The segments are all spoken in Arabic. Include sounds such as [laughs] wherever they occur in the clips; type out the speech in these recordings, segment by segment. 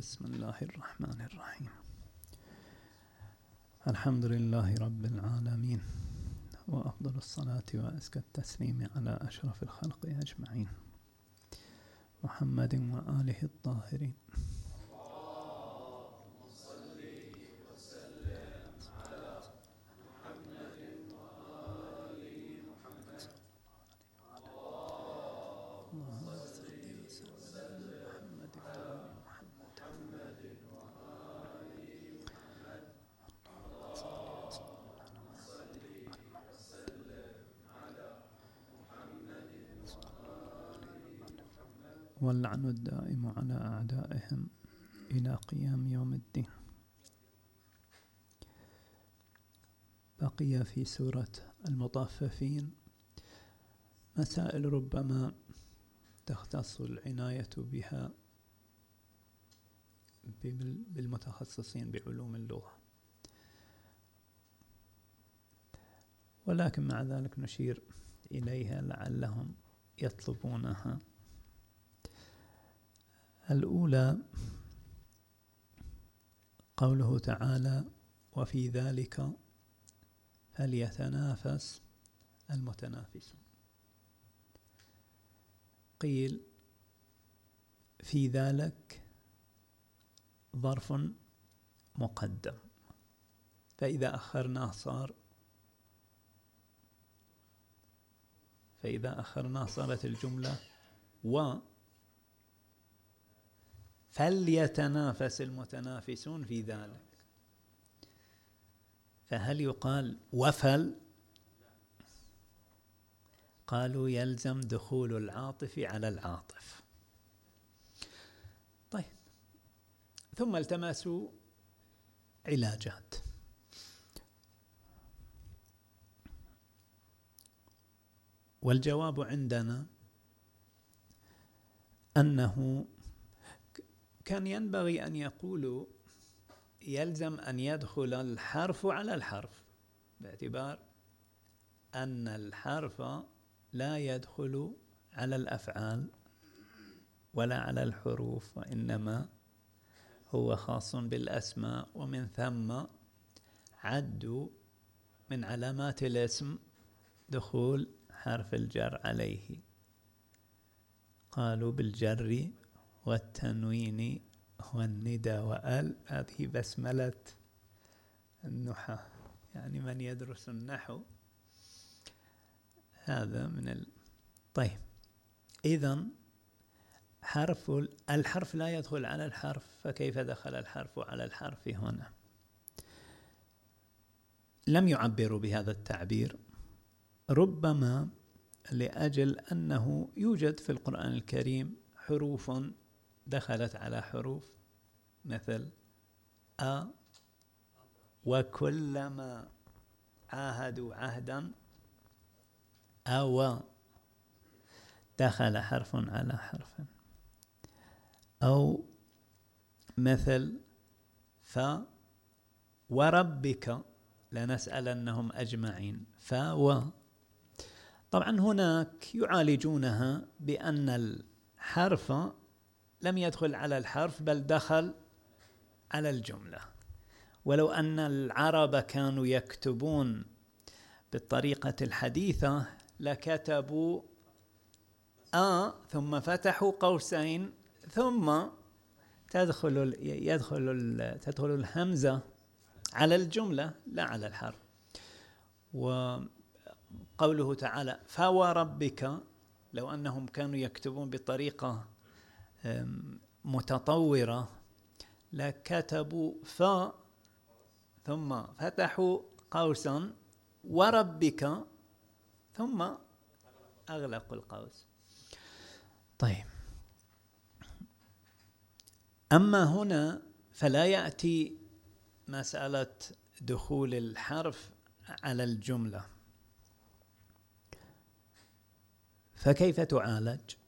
بسم الله الرحمن الرحيم. الحمد لله رب العالمين وأفضل الصلاة وأزكى التسليم على أشرف الخلق أجمعين. محمد وآله الطاهرين. أعدائهم إلى قيام يوم الدين. بقي في سورة المطففين مسائل ربما تختص العناية بها بالمتخصصين بعلوم اللغة. ولكن مع ذلك نشير إليها لعلهم يطلبونها. الأولى قوله تعالى وفي ذلك فليتنافس المتنافسون. قيل في ذلك ظرف مقدم. فإذا أخرناه صار فإذا أخرناه صارت الجملة و فليتنافس المتنافسون في ذلك. فهل يقال وفل؟ قالوا يلزم دخول العاطف على العاطف. طيب ثم التمسوا علاجات. والجواب عندنا أنه كان ينبغي أن يقولوا يلزم أن يدخل الحرف على الحرف باعتبار أن الحرف لا يدخل على الأفعال ولا على الحروف وإنما هو خاص بالأسماء ومن ثم عدوا من علامات الاسم دخول حرف الجر عليه. قالوا بالجر والتنوين والندى وآل هذه بسملة النحى. يعني من يدرس النحو. هذا من ال... طيب. إذا حرف الحرف لا يدخل على الحرف فكيف دخل الحرف على الحرف هنا؟ لم يعبروا بهذا التعبير. ربما لأجل أنه يوجد في القرآن الكريم حروف دخلت على حروف مثل أ وكلما عاهدوا عهدا أو دخل حرف على حرف. أو مثل ف وربك لنسألنهم أجمعين. ف و. طبعا هناك يعالجونها بأن الحرف لم يدخل على الحرف بل دخل على الجملة. ولو أن العرب كانوا يكتبون بالطريقة الحديثة لكتبوا آ ثم فتحوا قوسين ثم تدخل يدخل تدخل الهمزة على الجملة لا على الحرف. وقوله تعالى فوربك لو أنهم كانوا يكتبون بطريقة متطورة لكتبوا ف ثم فتحوا قوسا وربك ثم أغلقوا القوس. طيب. أما هنا فلا يأتي مسألة دخول الحرف على الجملة. فكيف تعالج؟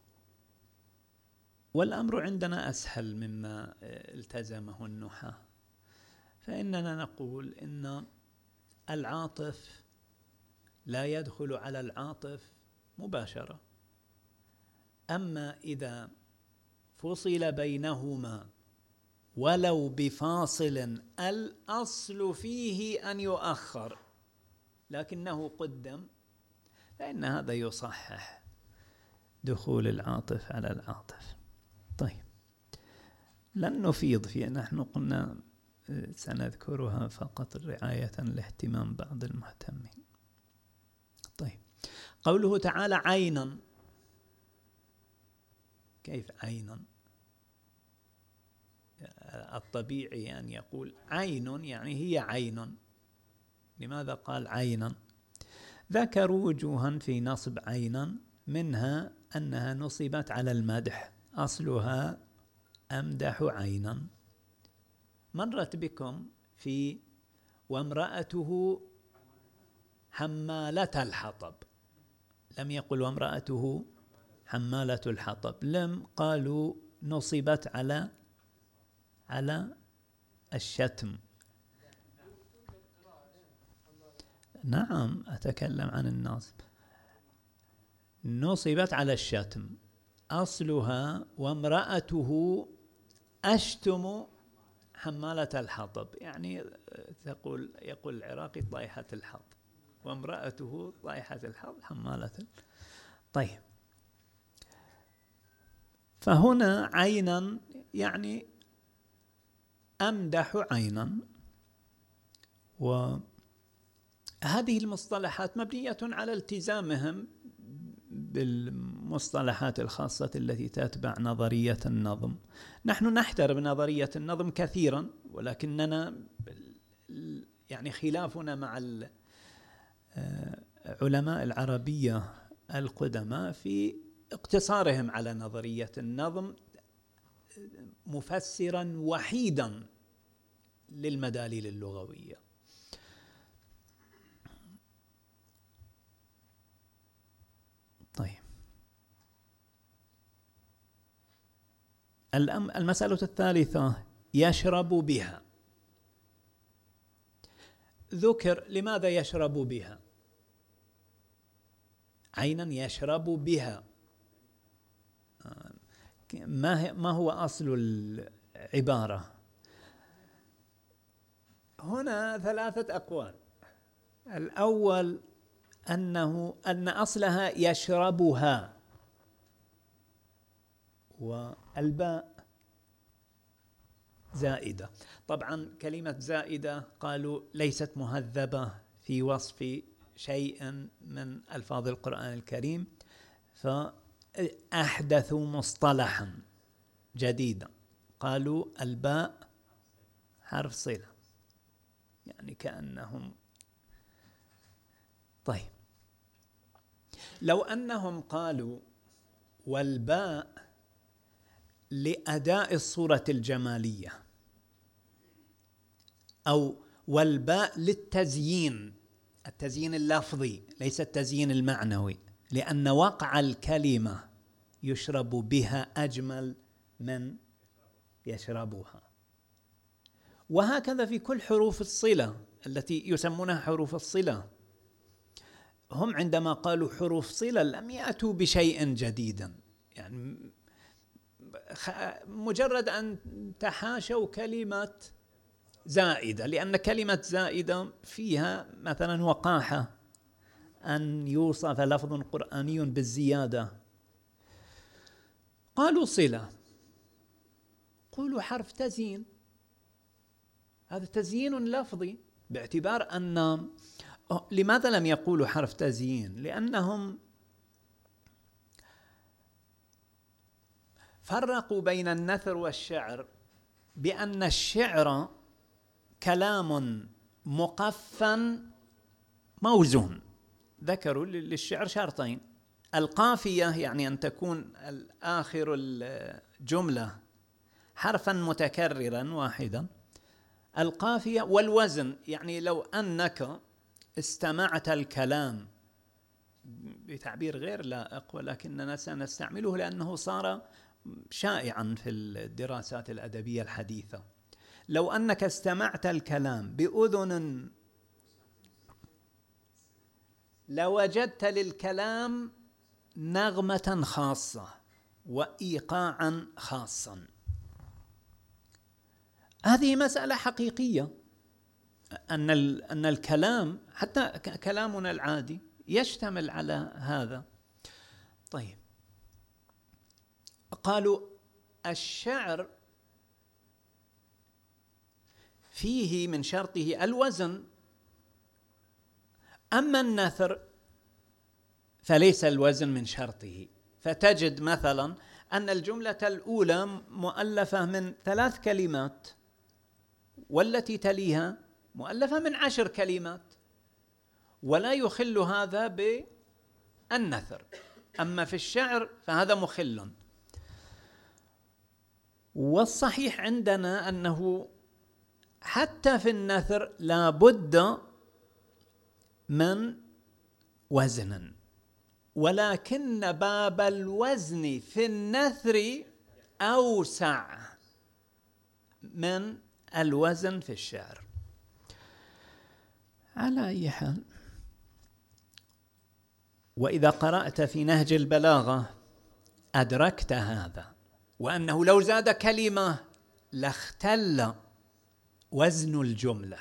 والأمر عندنا أسهل مما التزمه النحاة. فإننا نقول إن العاطف لا يدخل على العاطف مباشرة. أما إذا فصل بينهما ولو بفاصل الأصل فيه أن يؤخر لكنه قدم فإن هذا يصحح دخول العاطف على العاطف. لن نفيض فيها. نحن قلنا سنذكرها فقط رعاية لاهتمام بعض المهتمين. طيب. قوله تعالى عينا. كيف عينا؟ الطبيعي أن يقول عين يعني هي عين. لماذا قال عينا؟ ذكروا وجوها في نصب عينا منها أنها نصبت على المدح. أصلها أمدح عينا. مرت بكم في وامرأته حمالة الحطب. لم يقل وامرأته حمالة الحطب. لم قالوا نصبت على على الشتم. نعم أتكلم عن النصب. نصبت على الشتم. أصلها وامرأته أشتم حمالة الحطب. يعني تقول يقول العراقي طايحة الحطب وامرأته طايحة الحطب حمالة طيب. فهنا عينا يعني أمدح عينا وهذه المصطلحات مبنية على التزامهم بالمصطلحات الخاصة التي تتبع نظرية النظم. نحن نحترم نظرية النظم كثيرا ولكننا يعني خلافنا مع علماء العربية القدماء في اقتصارهم على نظرية النظم مفسرا وحيدا للمداليل اللغوية طيب المسألة الثالثة يشرب بها. ذكر لماذا يشرب بها. عينا يشرب بها. ما ما هو أصل العبارة؟ هنا ثلاثة أقوال. الأول انه أن أصلها يشربها. والباء زائدة. طبعا كلمة زائدة قالوا ليست مهذبة في وصف شيء من ألفاظ القرآن الكريم ف أحدثوا مصطلحا جديدا. قالوا الباء حرف صلة يعني كأنهم. طيب لو أنهم قالوا والباء لأداء الصورة الجمالية. أو والباء للتزيين. التزيين اللفظي ليس التزيين المعنوي. لأن وقع الكلمة يشرب بها أجمل من يشربها. وهكذا في كل حروف الصلة التي يسمونها حروف الصلة. هم عندما قالوا حروف صلة لم يأتوا بشيء جديدا. يعني مجرد أن تحاشوا كلمة زائدة لأن كلمة زائدة فيها مثلا وقاحة أن يوصف لفظ قرآني بالزيادة. قالوا صلة. قولوا حرف تزيين. هذا تزيين لفظي باعتبار أن لماذا لم يقولوا حرف تزيين؟ لأنهم فرقوا بين النثر والشعر بأن الشعر كلام مقفا موزون. ذكروا للشعر شرطين. القافية يعني أن تكون آخر الجملة حرفا متكررا واحدا. القافية والوزن يعني لو أنك استمعت الكلام بتعبير غير لائق ولكننا سنستعمله لأنه صار شائعا في الدراسات الأدبية الحديثة. لو أنك استمعت الكلام بأذن لوجدت للكلام نغمة خاصة وإيقاعا خاصا. هذه مسألة حقيقية. أن أن الكلام حتى كلامنا العادي يشتمل على هذا. طيب. قالوا الشعر فيه من شرطه الوزن. أما النثر فليس الوزن من شرطه. فتجد مثلا أن الجملة الأولى مؤلفة من ثلاث كلمات والتي تليها مؤلفة من عشر كلمات ولا يخل هذا بالنثر. أما في الشعر فهذا مخل. والصحيح عندنا أنه حتى في النثر لا بد من وزن ولكن باب الوزن في النثر أوسع من الوزن في الشعر. على أي حال وإذا قرأت في نهج البلاغة أدركت هذا. وأنه لو زاد كلمة لاختل وزن الجملة.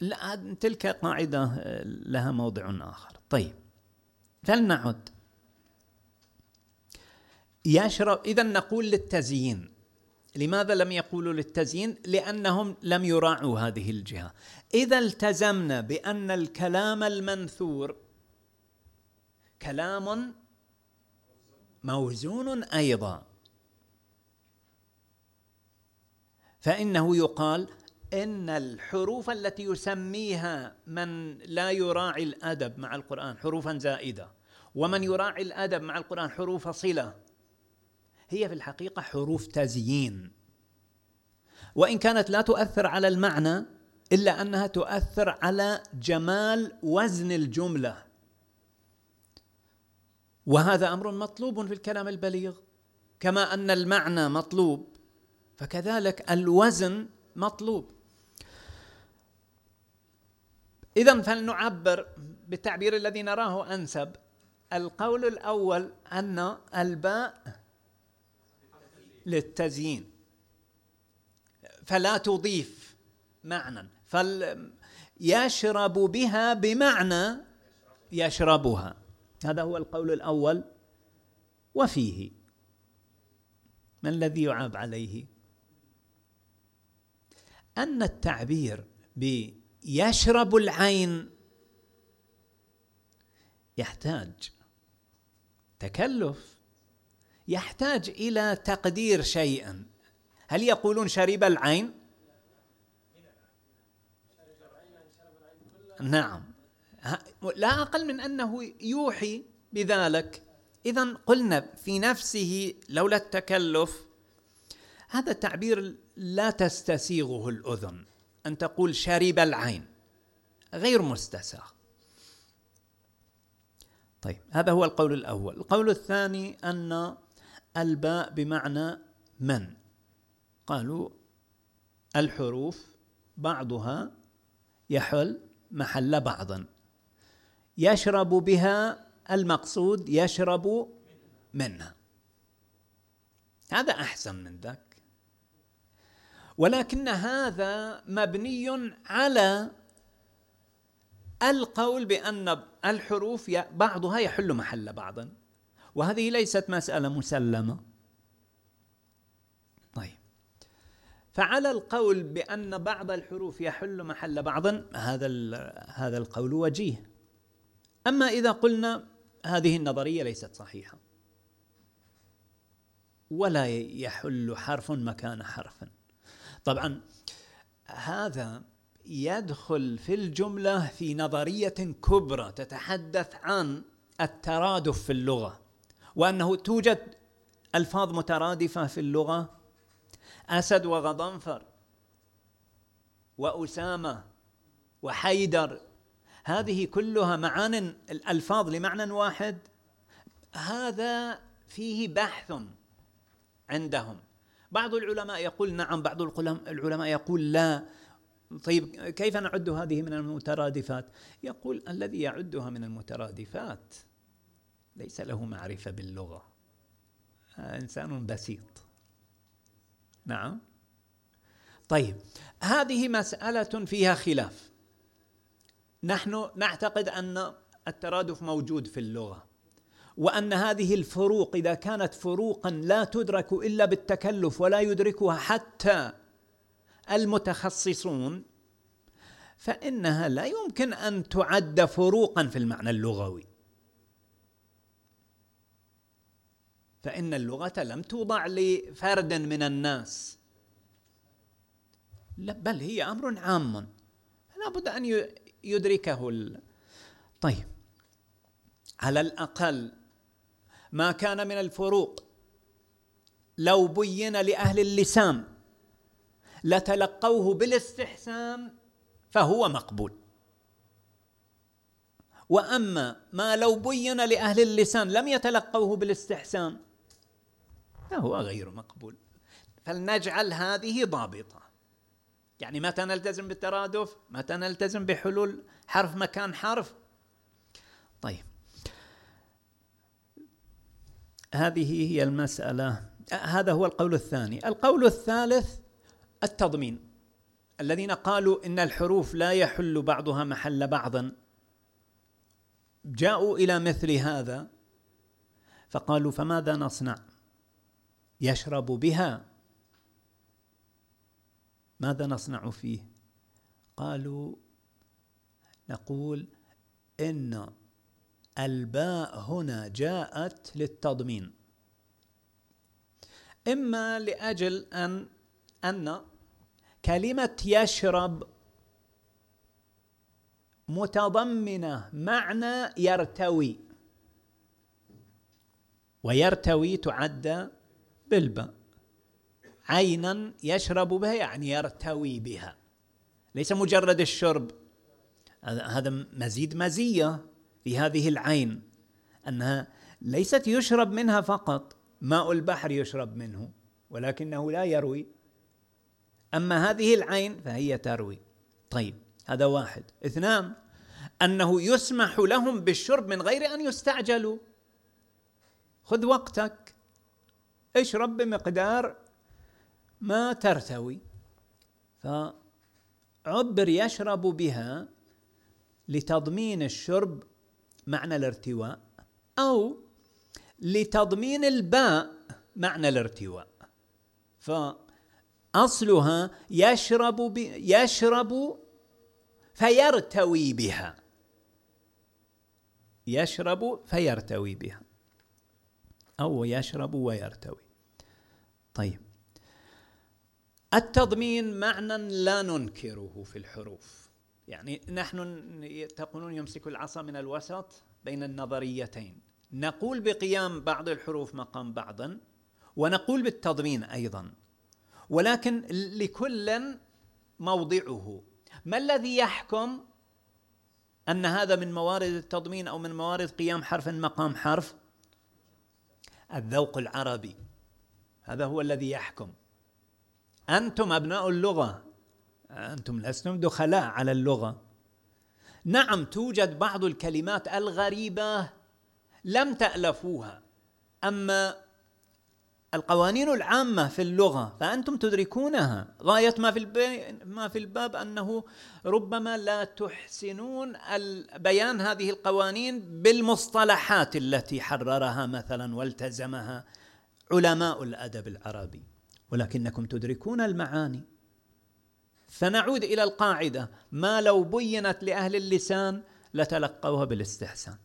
لا تلك قاعدة لها موضع آخر. طيب فلنعد. يشرب إذا نقول للتزيين لماذا لم يقولوا للتزيين؟ لأنهم لم يراعوا هذه الجهة. إذا التزمنا بأن الكلام المنثور كلام موزون أيضا. فإنه يقال إن الحروف التي يسميها من لا يراعي الأدب مع القرآن حروفا زائدة ومن يراعي الأدب مع القرآن حروف صلة. هي في الحقيقة حروف تزيين. وإن كانت لا تؤثر على المعنى إلا أنها تؤثر على جمال وزن الجملة. وهذا أمر مطلوب في الكلام البليغ. كما أن المعنى مطلوب فكذلك الوزن مطلوب. إذا فلنعبر بالتعبير الذي نراه أنسب. القول الأول أن الباء للتزيين فلا تضيف معنى فل يشرب بها بمعنى يشربها. هذا هو القول الأول. وفيه ما الذي يعاب عليه؟ أن التعبير بيشرب العين يحتاج تكلف يحتاج إلى تقدير شيئا. هل يقولون شرب العين؟ نعم. لا أقل من أنه يوحي بذلك. اذا قلنا في نفسه لولا التكلف هذا التعبير لا تستسيغه الأذن. أن تقول شرب العين غير مستساغ. طيب هذا هو القول الأول. القول الثاني أن الباء بمعنى من. قالوا الحروف بعضها يحل محل بعض. يشرب بها المقصود يشرب منها. هذا أحسن من ذاك. ولكن هذا مبني على القول بأن الحروف بعضها يحل محل بعض. وهذه ليست مسألة مسلمة. طيب. فعلى القول بأن بعض الحروف يحل محل بعض هذا هذا القول وجيه. أما إذا قلنا هذه النظرية ليست صحيحة. ولا يحل حرف مكان حرف. طبعا هذا يدخل في الجملة في نظرية كبرى تتحدث عن الترادف في اللغة وأنه توجد ألفاظ مترادفة في اللغة أسد وغضنفر وأسامة وحيدر هذه كلها معان الألفاظ لمعنى واحد. هذا فيه بحث عندهم. بعض العلماء يقول نعم بعض العلماء يقول لا. طيب كيف نعد هذه من المترادفات؟ يقول الذي يعدها من المترادفات ليس له معرفة باللغة. إنسان بسيط. نعم. طيب هذه مسألة فيها خلاف. نحن نعتقد أن الترادف موجود في اللغة وأن هذه الفروق إذا كانت فروقا لا تدرك إلا بالتكلف ولا يدركها حتى المتخصصون فإنها لا يمكن أن تعد فروقا في المعنى اللغوي. فإن اللغة لم توضع لفرد من الناس. لا بل هي أمر عام. لا بد أن يدركه ال... طيب. على الأقل ما كان من الفروق لو بين لأهل اللسان لتلقوه بالاستحسان فهو مقبول. وأما ما لو بين لأهل اللسان لم يتلقوه بالاستحسان فهو غير مقبول. فلنجعل هذه ضابطة. يعني متى نلتزم بالترادف متى نلتزم بحلول حرف مكان حرف. طيب. هذه هي المسألة. هذا هو القول الثاني. القول الثالث التضمين. الذين قالوا إن الحروف لا يحل بعضها محل بعض جاءوا إلى مثل هذا فقالوا فماذا نصنع؟ يشرب بها. ماذا نصنع فيه؟ قالوا نقول إن الباء هنا جاءت للتضمين. إما لأجل أن أن كلمة يشرب متضمنة معنى يرتوي ويرتوي تعد بالباء. عينا يشرب بها يعني يرتوي بها. ليس مجرد الشرب. هذا مزيد مزية في هذه العين أنها ليست يشرب منها فقط ماء البحر يشرب منه ولكنه لا يروي. أما هذه العين فهي تروي. طيب هذا واحد. اثنان أنه يسمح لهم بالشرب من غير أن يستعجلوا. خذ وقتك. اشرب بمقدار ما ترتوي فعبر يشرب بها لتضمين الشرب معنى الارتواء أو لتضمين الباء معنى الارتواء. فأصلها يشرب يشرب فيرتوي بها. يشرب فيرتوي بها. أو يشرب ويرتوي. طيب. التضمين معنى لا ننكره في الحروف. يعني نحن تقولون يمسك العصا من الوسط بين النظريتين. نقول بقيام بعض الحروف مقام بعض ونقول بالتضمين أيضا. ولكن لكل موضعه. ما الذي يحكم أن هذا من موارد التضمين أو من موارد قيام حرف مقام حرف؟ الذوق العربي. هذا هو الذي يحكم. أنتم أبناء اللغة. أنتم لستم دخلاء على اللغة. نعم توجد بعض الكلمات الغريبة لم تألفوها. أما القوانين العامة في اللغة فأنتم تدركونها. غاية ما في ما في الباب أنه ربما لا تحسنون بيان هذه القوانين بالمصطلحات التي حررها مثلا والتزمها علماء الأدب العربي. ولكنكم تدركون المعاني. فنعود إلى القاعدة. ما لو بينت لأهل اللسان لتلقوها بالاستحسان.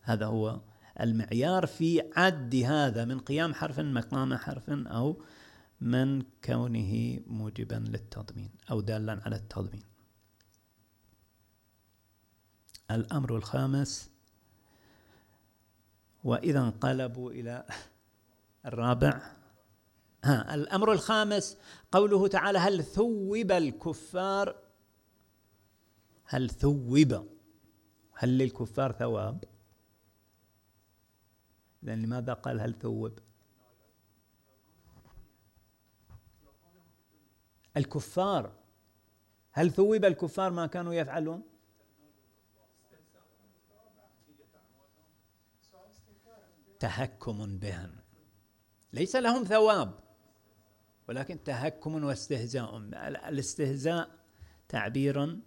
هذا هو المعيار في عد هذا من قيام حرف مقام حرف أو من كونه موجبا للتضمين أو دالا على التضمين. الأمر الخامس وإذا انقلبوا إلى الرابع. ها الأمر الخامس قوله تعالى هل ثوب الكفار هل ثوب هل للكفار ثواب؟ لأن لماذا قال هل ثوب؟ الكفار هل ثوب الكفار ما كانوا يفعلون؟ تهكم بهم ليس لهم ثواب. ولكن تهكم واستهزاء. الاستهزاء تعبير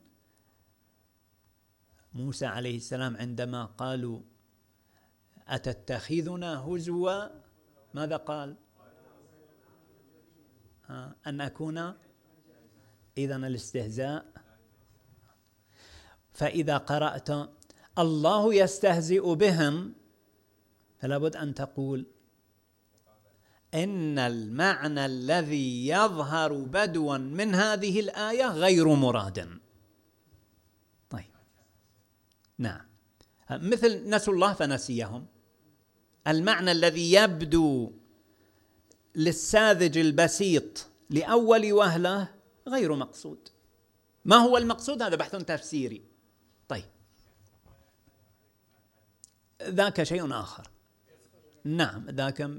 موسى عليه السلام عندما قالوا أتتخذنا هزوا؟ ماذا قال؟ أن أكون إذا الاستهزاء. فإذا قرأت الله يستهزئ بهم فلا بد أن تقول إن المعنى الذي يظهر بدوا من هذه الآية غير مراد. طيب. نعم. مثل نسوا الله فنسيهم. المعنى الذي يبدو للساذج البسيط لأول وهلة غير مقصود. ما هو المقصود؟ هذا بحث تفسيري. طيب. ذاك شيء آخر. نعم ذاك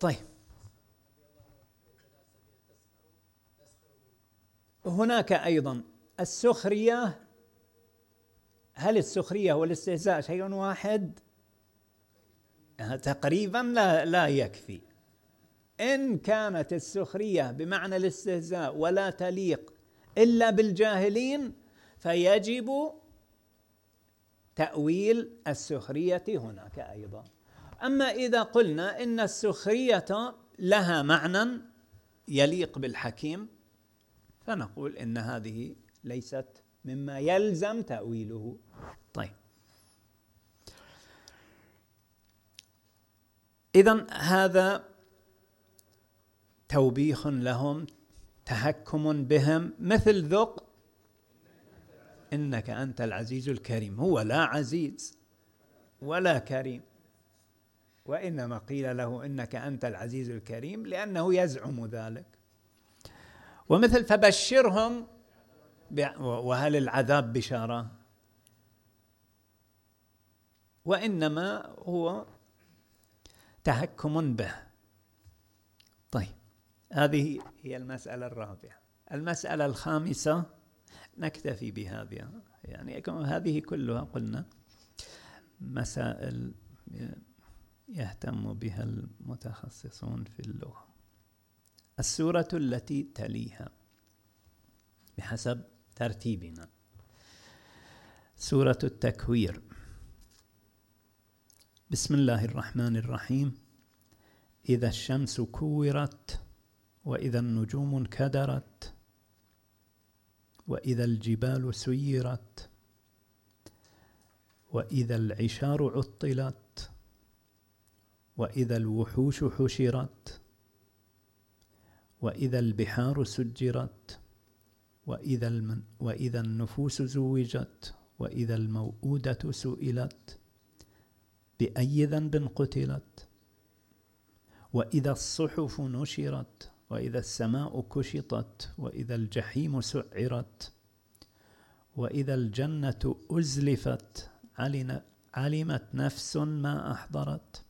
طيب. هناك أيضا السخرية. هل السخرية والاستهزاء شيء واحد؟ تقريبا لا لا يكفي. إن كانت السخرية بمعنى الاستهزاء ولا تليق إلا بالجاهلين فيجب تأويل السخرية هناك أيضا. أما إذا قلنا إن السخرية لها معنى يليق بالحكيم فنقول إن هذه ليست مما يلزم تأويله. طيب. إذا هذا توبيخ لهم تهكم بهم مثل ذق إنك أنت العزيز الكريم هو لا عزيز ولا كريم. وإنما قيل له إنك أنت العزيز الكريم لأنه يزعم ذلك. ومثل فبشرهم وهل العذاب بشارة؟ وإنما هو تهكم به. طيب هذه هي المسألة الرابعة. المسألة الخامسة نكتفي بهذه يعني هذه كلها قلنا مسائل يهتم بها المتخصصون في اللغة. السورة التي تليها بحسب ترتيبنا. سورة التكوير. بسم الله الرحمن الرحيم. إذا الشمس كورت وإذا النجوم انكدرت وإذا الجبال سيرت وإذا العشار عطلت وإذا الوحوش حشرت وإذا البحار سجرت وإذا, المن وإذا النفوس زوجت وإذا الموءودة سئلت بأي ذنب قتلت؟ وإذا الصحف نشرت وإذا السماء كشطت وإذا الجحيم سعرت وإذا الجنة أزلفت علمت نفس ما أحضرت.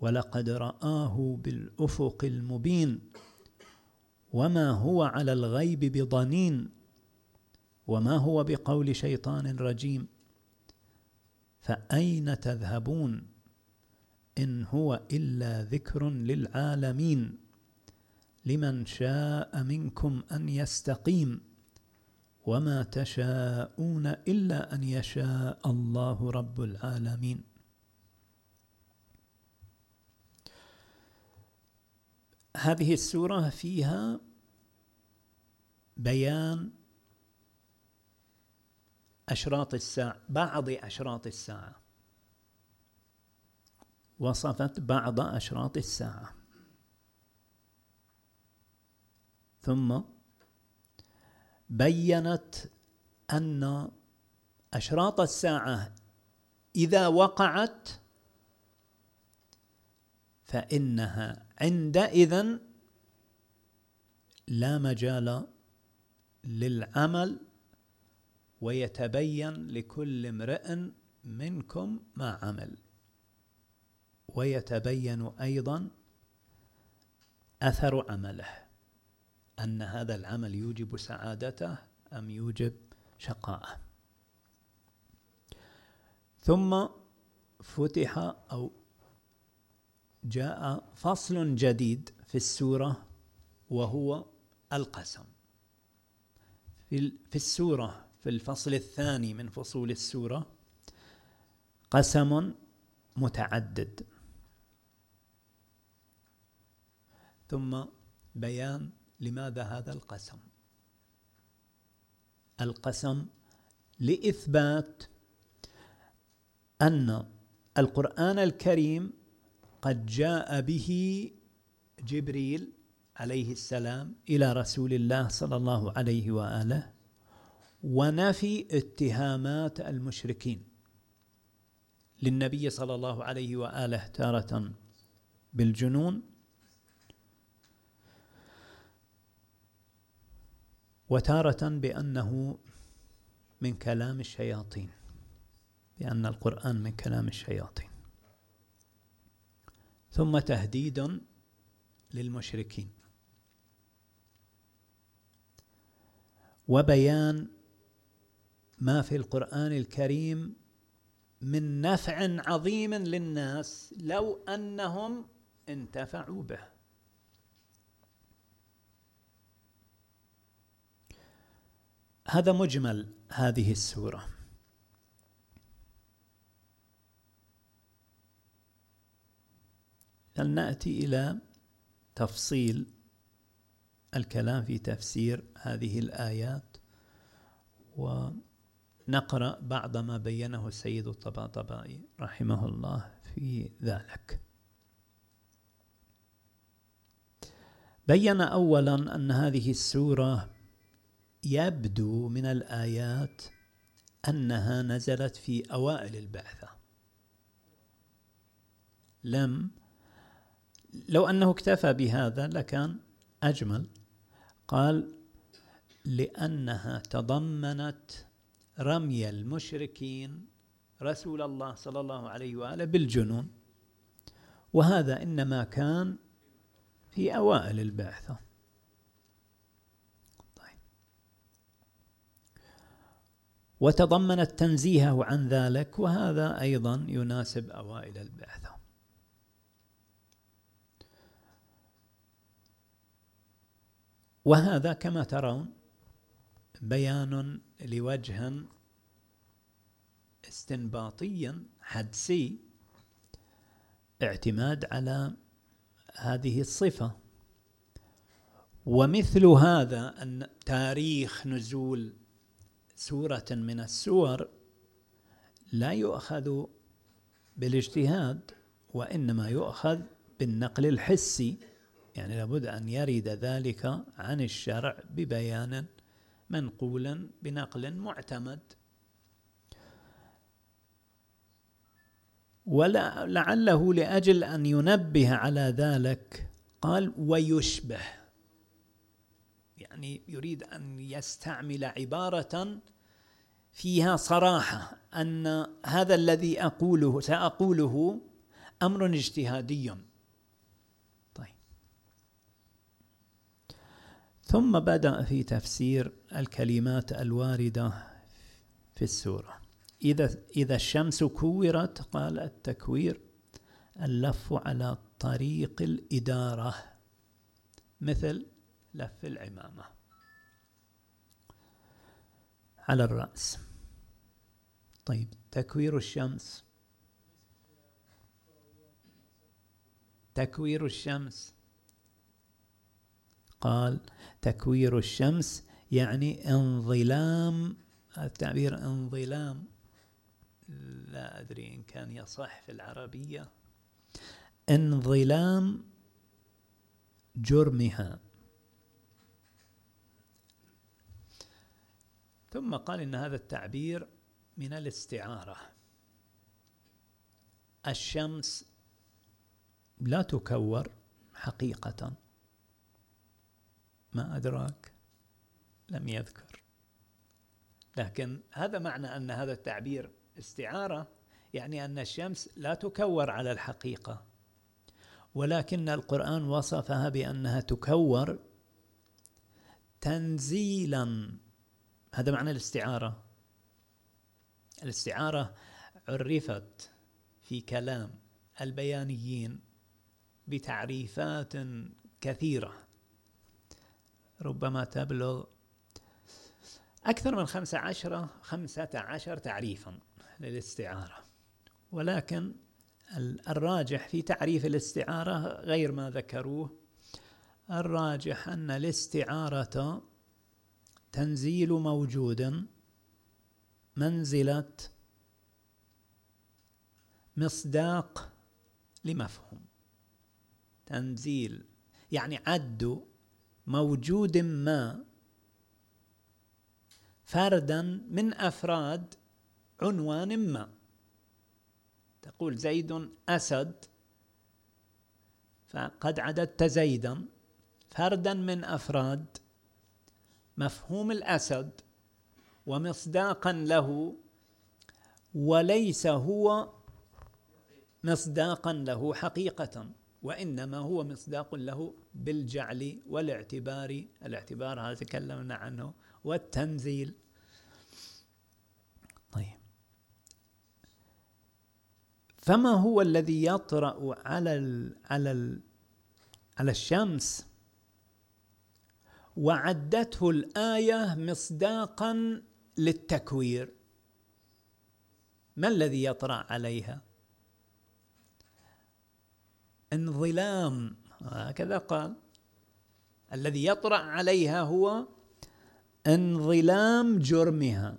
ولقد رآه بالأفق المبين وما هو على الغيب بضنين وما هو بقول شيطان رجيم فأين تذهبون إن هو إلا ذكر للعالمين لمن شاء منكم أن يستقيم وما تشاءون إلا أن يشاء الله رب العالمين هذه السورة فيها بيان أشراط الساعة بعض أشراط الساعة. وصفت بعض أشراط الساعة. ثم بينت أن أشراط الساعة إذا وقعت فإنها عندئذ لا مجال للعمل ويتبين لكل امرئ منكم ما عمل. ويتبين أيضا أثر عمله. أن هذا العمل يوجب سعادته أم يوجب شقاءه. ثم فتح أو جاء فصل جديد في السورة وهو القسم. في السورة في الفصل الثاني من فصول السورة قسم متعدد. ثم بيان لماذا هذا القسم. القسم لإثبات أن القرآن الكريم قد جاء به جبريل عليه السلام إلى رسول الله صلى الله عليه وآله ونفي اتهامات المشركين للنبي صلى الله عليه وآله تارة بالجنون وتارة بأنه من كلام الشياطين بأن القرآن من كلام الشياطين. ثم تهديد للمشركين. وبيان ما في القرآن الكريم من نفع عظيم للناس لو أنهم انتفعوا به. هذا مجمل هذه السورة. فلناتي إلى تفصيل الكلام في تفسير هذه الآيات ونقرأ بعض ما بينه السيد الطباطبائي رحمه الله في ذلك؟ بين اولا أن هذه السورة يبدو من الآيات أنها نزلت في أوائل البعثة. لم لو أنه اكتفى بهذا لكان أجمل. قال لأنها تضمنت رمي المشركين رسول الله صلى الله عليه وآله بالجنون. وهذا إنما كان في أوائل البعثة. وتضمنت تنزيهه عن ذلك وهذا أيضا يناسب أوائل البعثة. وهذا كما ترون بيان لوجه استنباطي حدسي اعتماد على هذه الصفة. ومثل هذا أن تاريخ نزول سورة من السور لا يؤخذ بالاجتهاد وإنما يؤخذ بالنقل الحسي. يعني لابد أن يرد ذلك عن الشرع ببيان منقولا بنقل معتمد. ولعله لأجل أن ينبه على ذلك قال ويشبه. يعني يريد أن يستعمل عبارة فيها صراحة أن هذا الذي أقوله سأقوله أمر اجتهادي طيب ثم بدأ في تفسير الكلمات الواردة في السورة. إذا إذا الشمس كورت قال التكوير اللف على طريق الإدارة. مثل لف العمامة على الرأس. طيب تكوير الشمس. تكوير الشمس. قال تكوير الشمس يعني انظلام التعبير انظلام. لا أدري إن كان يصح في العربية. انظلام جرمها. ثم قال إن هذا التعبير من الاستعارة. الشمس لا تكور حقيقة. ما أدراك لم يذكر. لكن هذا معنى أن هذا التعبير استعارة يعني أن الشمس لا تكور على الحقيقة. ولكن القرآن وصفها بأنها تكور تنزيلا. هذا معنى الاستعارة. الاستعارة عرفت في كلام البيانيين بتعريفات كثيرة. ربما تبلغ أكثر من خمسة عشر خمسة عشر تعريفا للاستعارة. ولكن الراجح في تعريف الاستعارة غير ما ذكروه الراجح أن الاستعارة تنزيل موجود منزلة مصداق لمفهوم. تنزيل يعني عد موجود ما فردا من أفراد عنوان ما. تقول زيد أسد فقد عددت زيدا. فردا من أفراد مفهوم الأسد ومصداقا له وليس هو مصداقا له حقيقة. وإنما هو مصداق له بالجعل والاعتبار. الاعتبار هذا تكلمنا عنه. والتنزيل. طيب. فما هو الذي يطرأ على ال على ال على الشمس؟ وعدته الآية مصداقا للتكوير. ما الذي يطرأ عليها؟ انظلام. هكذا قال. الذي يطرأ عليها هو انظلام جرمها.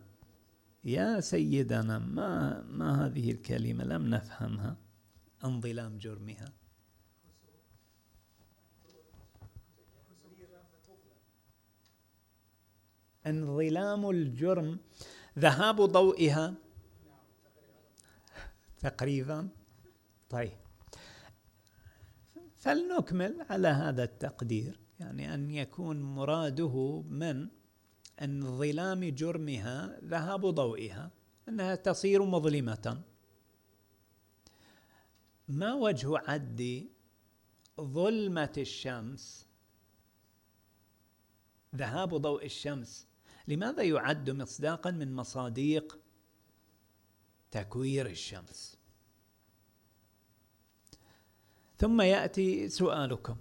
يا سيدنا ما ما هذه الكلمة؟ لم نفهمها. انظلام جرمها. انظلام الجرم. ذهاب ضوئها. تقريبا. طيب. فلنكمل على هذا التقدير يعني أن يكون مراده من انظلام جرمها ذهاب ضوئها أنها تصير مظلمة. ما وجه عد ظلمة الشمس؟ ذهاب ضوء الشمس. لماذا يعد مصداقا من مصاديق تكوير الشمس؟ ثم يأتي سؤالكم.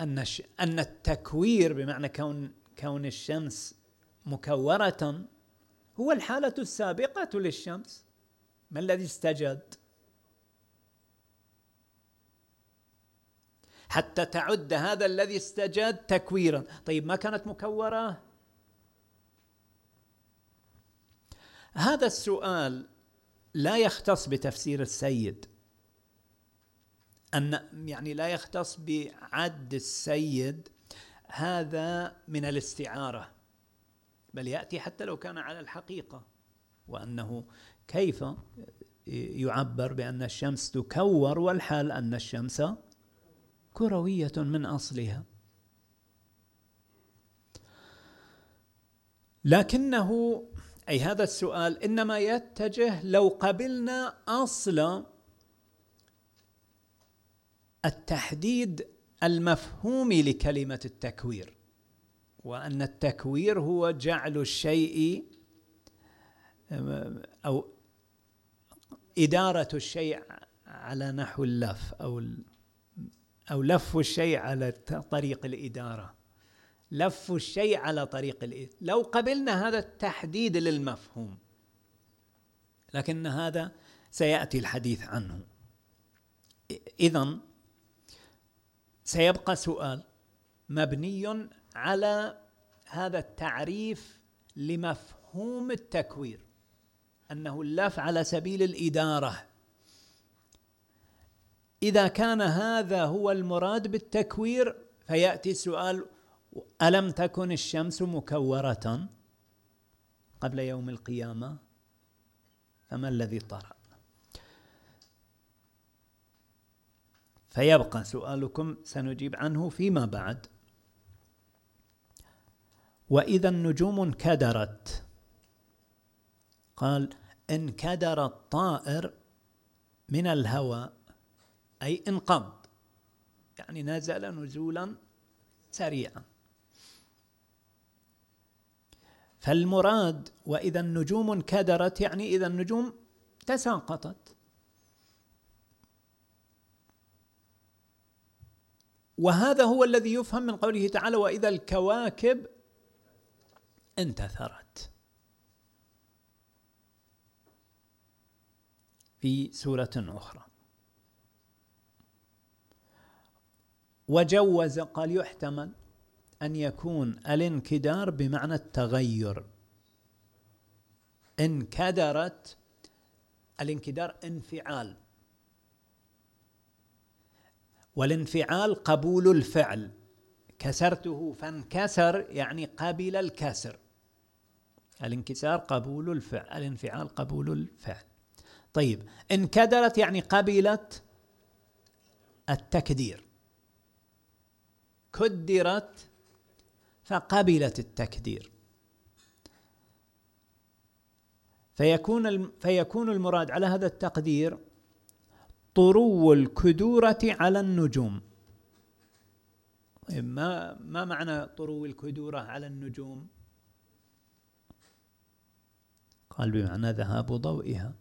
أن أن التكوير بمعنى كون كون الشمس مكورة هو الحالة السابقة للشمس. ما الذي استجد؟ حتى تعد هذا الذي استجد تكويرا. طيب ما كانت مكورة؟ هذا السؤال لا يختص بتفسير السيد. أن يعني لا يختص بعد السيد هذا من الاستعارة. بل يأتي حتى لو كان على الحقيقة. وأنه كيف يعبر بأن الشمس تكور والحال أن الشمس كروية من أصلها. لكنه أي هذا السؤال إنما يتجه لو قبلنا أصل التحديد المفهومي لكلمة التكوير وأن التكوير هو جعل الشيء أو إدارة الشيء على نحو اللف أو أو لف الشيء على طريق الإدارة. لف الشيء على طريق الإدارة لو قبلنا هذا التحديد للمفهوم لكن هذا سيأتي الحديث عنه. إذا سيبقى سؤال مبني على هذا التعريف لمفهوم التكوير أنه اللف على سبيل الإدارة. إذا كان هذا هو المراد بالتكوير فيأتي السؤال ألم تكن الشمس مكورة قبل يوم القيامة؟ فما الذي طرأ؟ فيبقى سؤالكم سنجيب عنه فيما بعد. وإذا النجوم انكدرت. قال انكدر الطائر من الهواء أي انقض. يعني نزل نزولا سريعا. فالمراد وإذا النجوم انكدرت يعني إذا النجوم تساقطت. وهذا هو الذي يفهم من قوله تعالى وإذا الكواكب انتثرت. في سورة أخرى. وجوز قال يحتمل أن يكون الانكدار بمعنى التغير. انكدرت الانكدار انفعال. والانفعال قبول الفعل. كسرته فانكسر يعني قبل الكسر. الانكسار قبول الفعل الانفعال قبول الفعل. طيب انكدرت يعني قبلت التكدير. كدرت فقبلت التكدير. فيكون فيكون المراد على هذا التقدير طرو الكدورة على النجوم. طيب ما ما معنى طرو الكدورة على النجوم؟ قال بمعنى ذهاب ضوئها.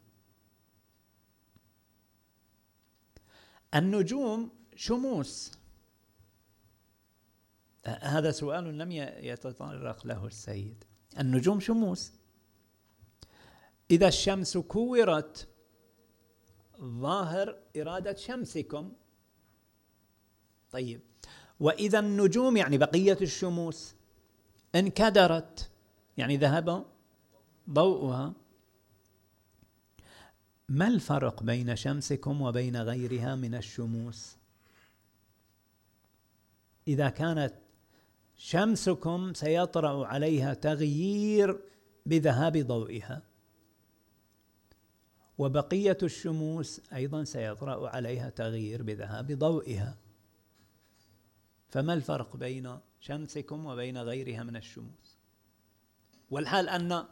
النجوم شموس. هذا سؤال لم يتطرق له السيد. النجوم شموس. إذا الشمس كورت ظاهر إرادة شمسكم. طيب. وإذا النجوم يعني بقية الشموس انكدرت يعني ذهب ضوءها. ما الفرق بين شمسكم وبين غيرها من الشموس؟ إذا كانت شمسكم سيطرأ عليها تغيير بذهاب ضوئها. وبقية الشموس أيضا سيطرأ عليها تغيير بذهاب ضوئها. فما الفرق بين شمسكم وبين غيرها من الشموس؟ والحال أن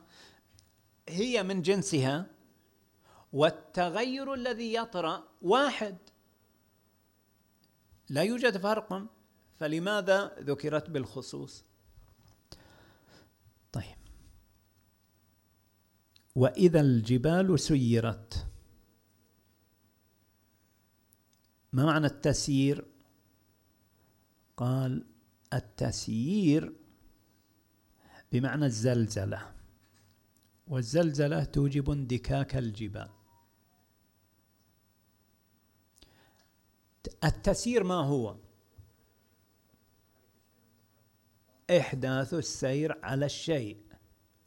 هي من جنسها والتغير الذي يطرأ واحد. لا يوجد فرق. فلماذا ذكرت بالخصوص طيب وإذا الجبال سيرت. ما معنى التسيير؟ قال التسيير بمعنى الزلزلة. والزلزلة توجب اندكاك الجبال. التسيير ما هو؟ إحداث السير على الشيء.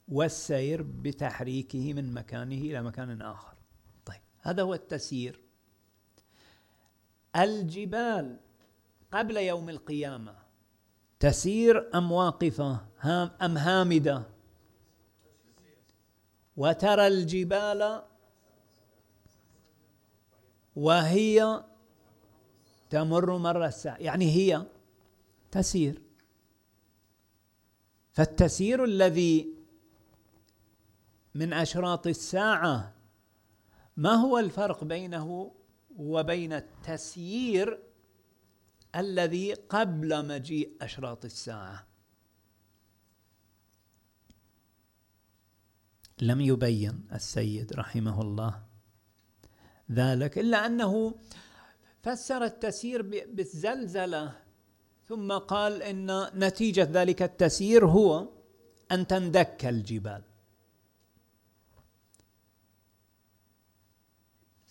والسير بتحريكه من مكانه إلى مكان آخر. طيب هذا هو التسيير الجبال قبل يوم القيامة تسير أم واقفة؟ أم هامدة؟ وترى الجبال وهي تمر مر الساعة. يعني هي تسير. فالتسير الذي من أشراط الساعة. ما هو الفرق بينه وبين التسيير الذي قبل مجيء أشراط الساعة؟ لم يبين السيد رحمه الله ذلك إلا أنه فسر التسيير بالزلزلة ثم قال إن نتيجة ذلك التسيير هو أن تندك الجبال.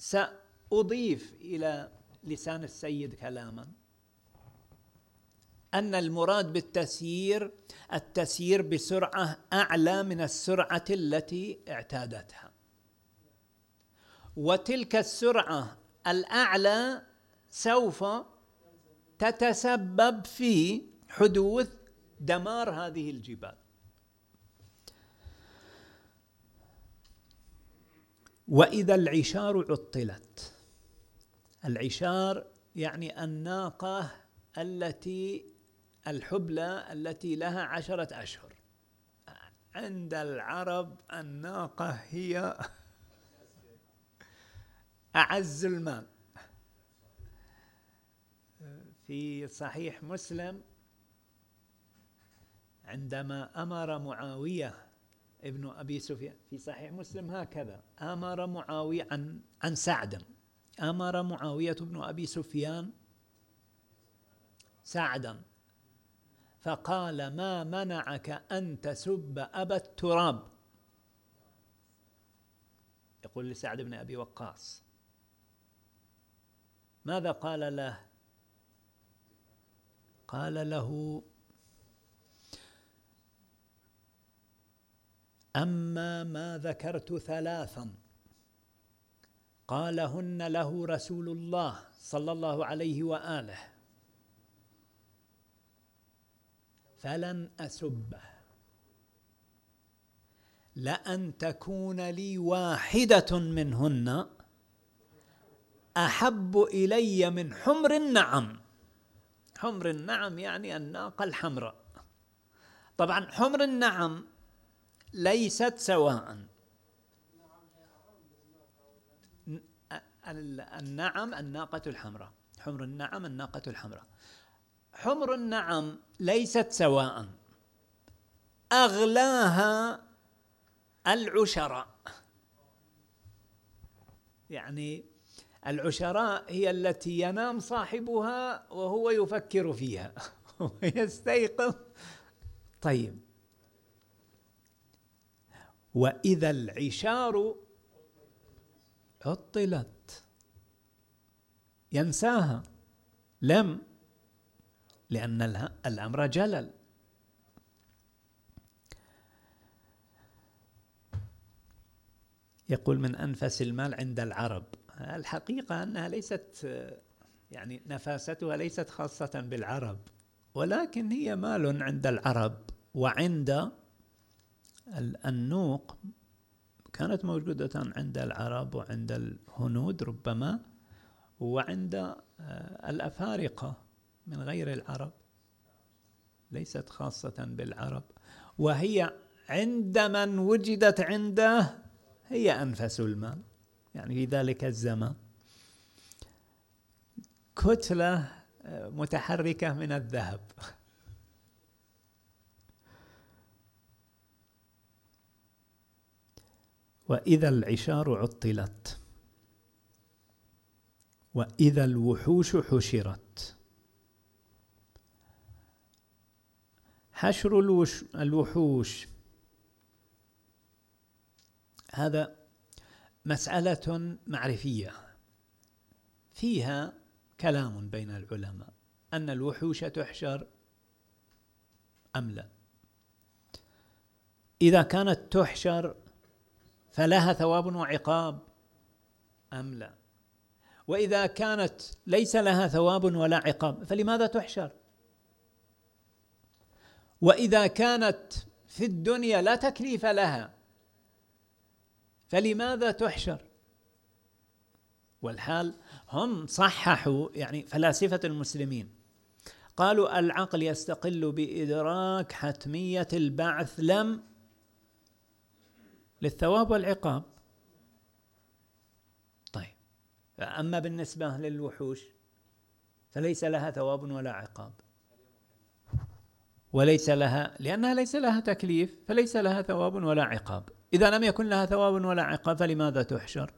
سأضيف إلى لسان السيد كلاما أن المراد بالتسيير التسيير بسرعة أعلى من السرعة التي اعتادتها. وتلك السرعة الأعلى سوف تتسبب في حدوث دمار هذه الجبال. وإذا العشار عطلت. العشار يعني الناقة التي الحبلى التي لها عشرة أشهر. عند العرب الناقة هي أعز المال في صحيح مسلم عندما أمر معاوية ابن أبي سفيان في صحيح مسلم هكذا أمر معاوية عن عن سعد. أمر معاوية بن أبي سفيان سعدا فقال ما منعك أن تسب أبا التراب؟ يقول لسعد بن أبي وقاص. ماذا قال له؟ قال له أما ما ذكرت ثلاثا. قالهن له رسول الله صلى الله عليه وآله. فلن أسبه. لأن تكون لي واحدة منهن أحب إلي من حمر النعم. حمر النعم يعني الناقة الحمراء. طبعا حمر النعم ليست سواء. النعم الناقة الحمراء. حمر النعم الناقة الحمراء. حمر النعم ليست سواء. أغلاها العشراء. يعني العشراء هي التي ينام صاحبها وهو يفكر فيها. [laughs] ويستيقظ. طيب. وإذا العشار عطلت. ينساها. لم. لأن الأمر جلل. يقول من أنفس المال عند العرب. الحقيقة أنها ليست يعني نفاستها ليست خاصة بالعرب ولكن هي مال عند العرب وعند النوق كانت موجودة عند العرب وعند الهنود ربما وعند آه، الأفارقة من غير العرب ليست خاصة بالعرب. وهي عند من وجدت عنده هي أنفس المال يعني في ذلك الزمان. كتلة آه، متحركة من الذهب. وإذا العشار عطلت. وإذا الوحوش حشرت. حشر الوحوش. هذا مسألة معرفية. فيها كلام بين العلماء. أن الوحوش تحشر أم لا. إذا كانت تحشر فلها ثواب وعقاب أم لا؟ وإذا كانت ليس لها ثواب ولا عقاب فلماذا تحشر؟ وإذا كانت في الدنيا لا تكليف لها فلماذا تحشر؟ والحال هم صححوا يعني فلاسفة المسلمين قالوا العقل يستقل بإدراك حتمية البعث لم للثواب والعقاب. طيب أما بالنسبة للوحوش فليس لها ثواب ولا عقاب. وليس لها لأنها ليس لها تكليف فليس لها ثواب ولا عقاب. إذا لم يكن لها ثواب ولا عقاب فلماذا تحشر؟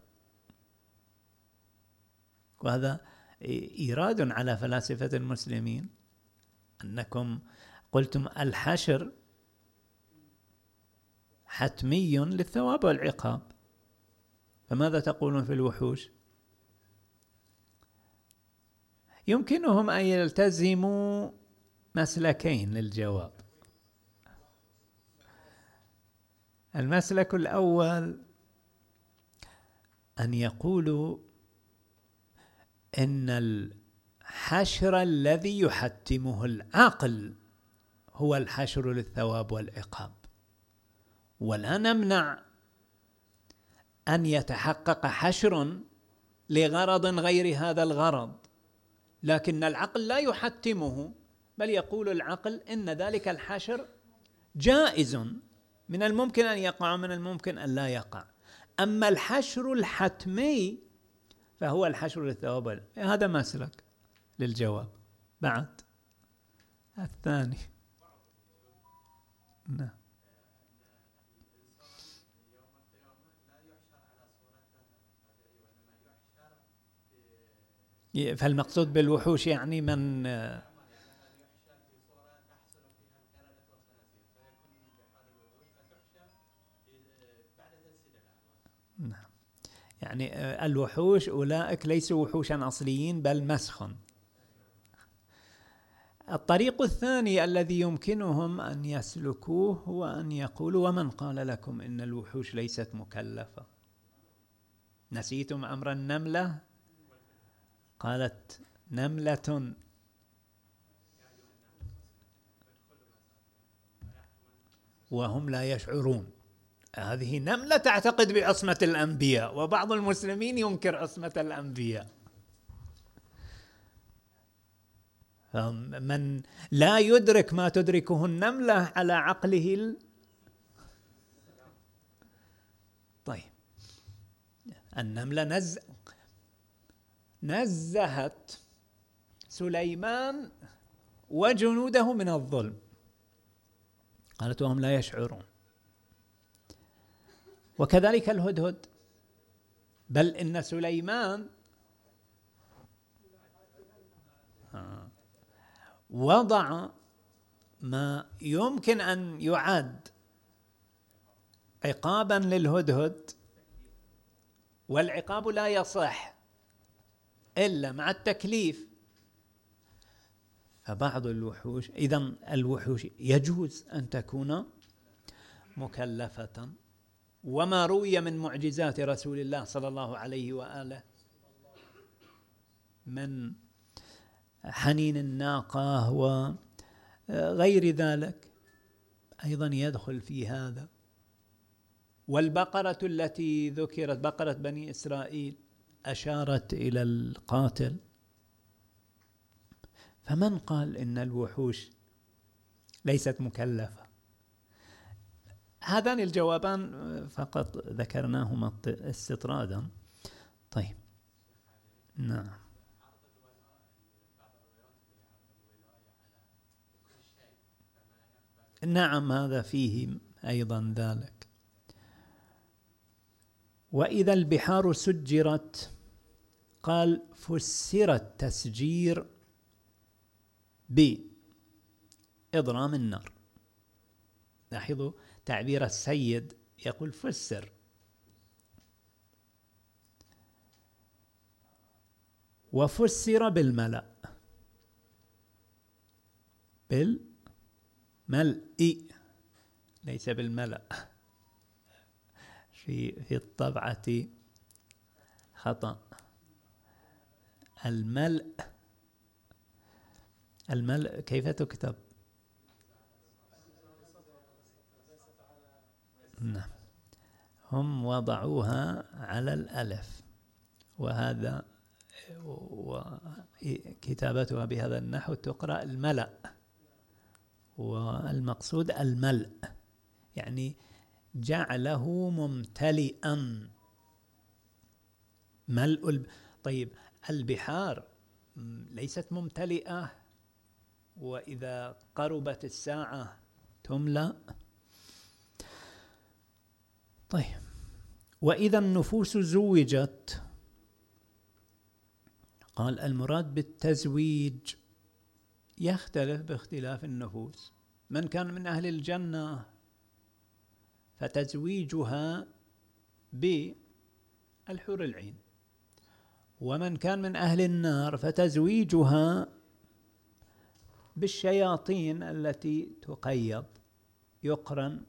وهذا إيراد على فلاسفة المسلمين أنكم قلتم الحشر حتمي للثواب والعقاب. فماذا تقولون في الوحوش؟ يمكنهم أن يلتزموا مسلكين للجواب. المسلك الأول أن يقولوا إن الحشر الذي يحتمه العقل هو الحشر للثواب والعقاب. ولا نمنع أن يتحقق حشر لغرض غير هذا الغرض. لكن العقل لا يحتمه بل يقول العقل إن ذلك الحشر جائز من الممكن أن يقع ومن الممكن أن لا يقع. أما الحشر الحتمي فهو الحشر للثواب هذا مسلك للجواب. بعد. الثاني. نعم. فالمقصود بالوحوش يعني من نعم. يعني الوحوش أولئك ليسوا وحوشا أصليين بل مسخ. الطريق الثاني الذي يمكنهم أن يسلكوه هو أن يقولوا ومن قال لكم إن الوحوش ليست مكلفة؟ نسيتم أمر النملة؟ قالت نملة. وهم لا يشعرون. هذه نملة تعتقد بعصمة الأنبياء وبعض المسلمين ينكر عصمة الأنبياء. من لا يدرك ما تدركه النملة على عقله ال... طيب. النملة نز نزهت سليمان وجنوده من الظلم. قالت وهم لا يشعرون. وكذلك الهدهد. بل إن سليمان وضع ما يمكن أن يعد عقابا للهدهد. والعقاب لا يصح. إلا مع التكليف. فبعض الوحوش إذا الوحوش يجوز أن تكون مكلفة. وما روي من معجزات رسول الله صلى الله عليه وآله من حنين الناقة وغير ذلك. أيضا يدخل في هذا. والبقرة التي ذكرت بقرة بني إسرائيل أشارت إلى القاتل. فمن قال إن الوحوش ليست مكلفة؟ هذان الجوابان فقط ذكرناهما استطرادا. طيب. نعم. نعم هذا فيه أيضا ذلك. وإذا البحار سجرت قال فسر التسجير بإضرام النار. لاحظوا تعبير السيد يقول فسر. وفسر بالملأ. بالملء ليس بالملأ. في في الطبعة خطأ. الملء الملء كيف تكتب نعم. هم وضعوها على الألف. وهذا وكتابتها بهذا النحو تقرأ الملأ. والمقصود الملء يعني جعله ممتلئا. ملء طيب البحار ليست ممتلئة وإذا قربت الساعة تملأ. طيب وإذا النفوس زوجت قال المراد بالتزويج يختلف باختلاف النفوس. من كان من أهل الجنة فتزويجها بالحور العين. ومن كان من أهل النار فتزويجها بالشياطين التي تقيض. يقرن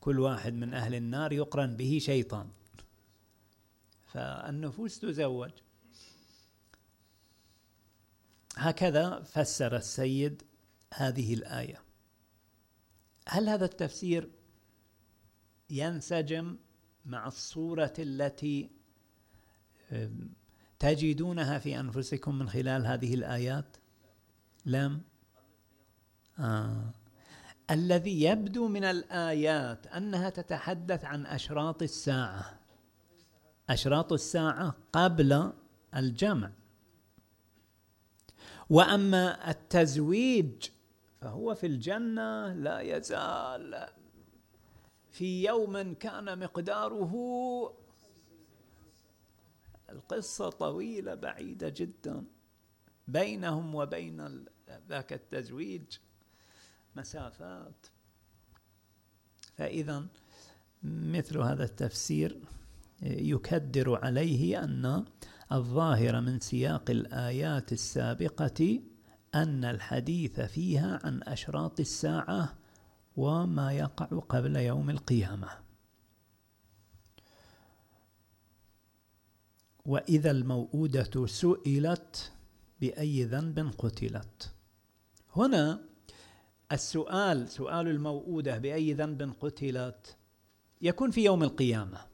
كل واحد من أهل النار يقرن به شيطان. فالنفوس تزوج. هكذا فسر السيد هذه الآية. هل هذا التفسير ينسجم مع الصورة التي تجدونها في أنفسكم من خلال هذه الآيات؟ لم؟ آه. الذي يبدو من الآيات أنها تتحدث عن أشراط الساعة. أشراط الساعة قبل الجمع. وأما التزويج فهو في الجنة لا يزال. في يوم كان مقداره القصة طويلة بعيدة جدا. بينهم وبين ذاك التزويج مسافات. فإذا مثل هذا التفسير يكدر عليه أن الظاهر من سياق الآيات السابقة أن الحديث فيها عن أشراط الساعة وما يقع قبل يوم القيامة. وإذا الموءودة سئلت بأي ذنب قتلت. هنا السؤال سؤال الموءودة بأي ذنب قتلت يكون في يوم القيامة.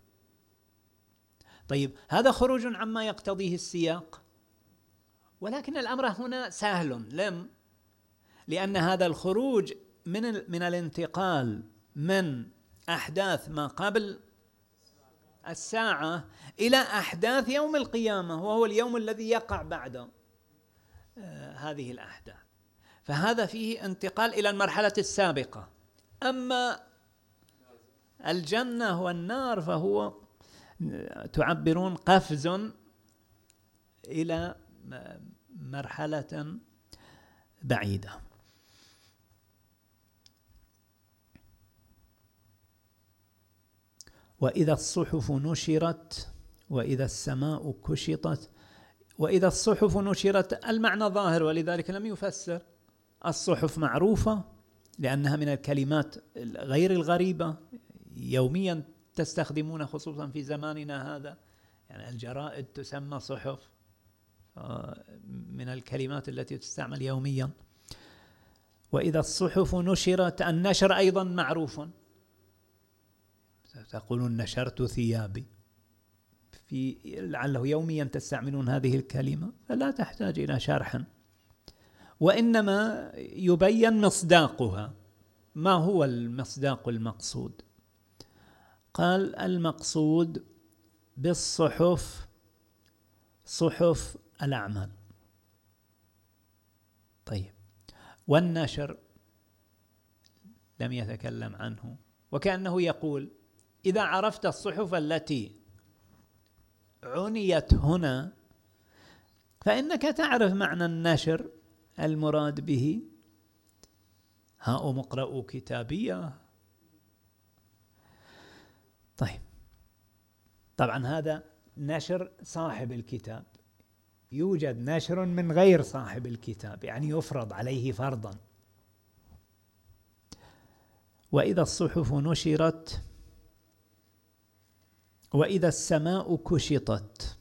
طيب هذا خروج عما يقتضيه السياق؟ ولكن الأمر هنا سهل لم؟ لأن هذا الخروج من من الانتقال من أحداث ما قبل الساعة إلى أحداث يوم القيامة وهو اليوم الذي يقع بعد آه، هذه الأحداث. فهذا فيه انتقال إلى المرحلة السابقة. أما الجنة والنار فهو تعبرون قفز إلى مرحلة بعيدة. وإذا الصحف نشرت وإذا السماء كشطت وإذا الصحف نشرت المعنى ظاهر ولذلك لم يفسر. الصحف معروفة لأنها من الكلمات غير الغريبة. يوميا تستخدمون خصوصا في زماننا هذا يعني الجرائد تسمى صحف من الكلمات التي تستعمل يوميا. وإذا الصحف نشرت النشر أيضا معروف. تقولون نشرت ثيابي. في لعله يوميا تستعملون هذه الكلمة فلا تحتاج إلى شرح. وإنما يبين مصداقها. ما هو المصداق المقصود؟ قال المقصود بالصحف صحف الأعمال. طيب. والنشر لم يتكلم عنه. وكأنه يقول إذا عرفت الصحف التي عنيت هنا فإنك تعرف معنى النشر المراد به. هاؤم اقرأوا كتابية. طيب. طبعا هذا نشر صاحب الكتاب. يوجد نشر من غير صاحب الكتاب يعني يفرض عليه فرضا. وإذا الصحف نشرت وإذا السماء كشطت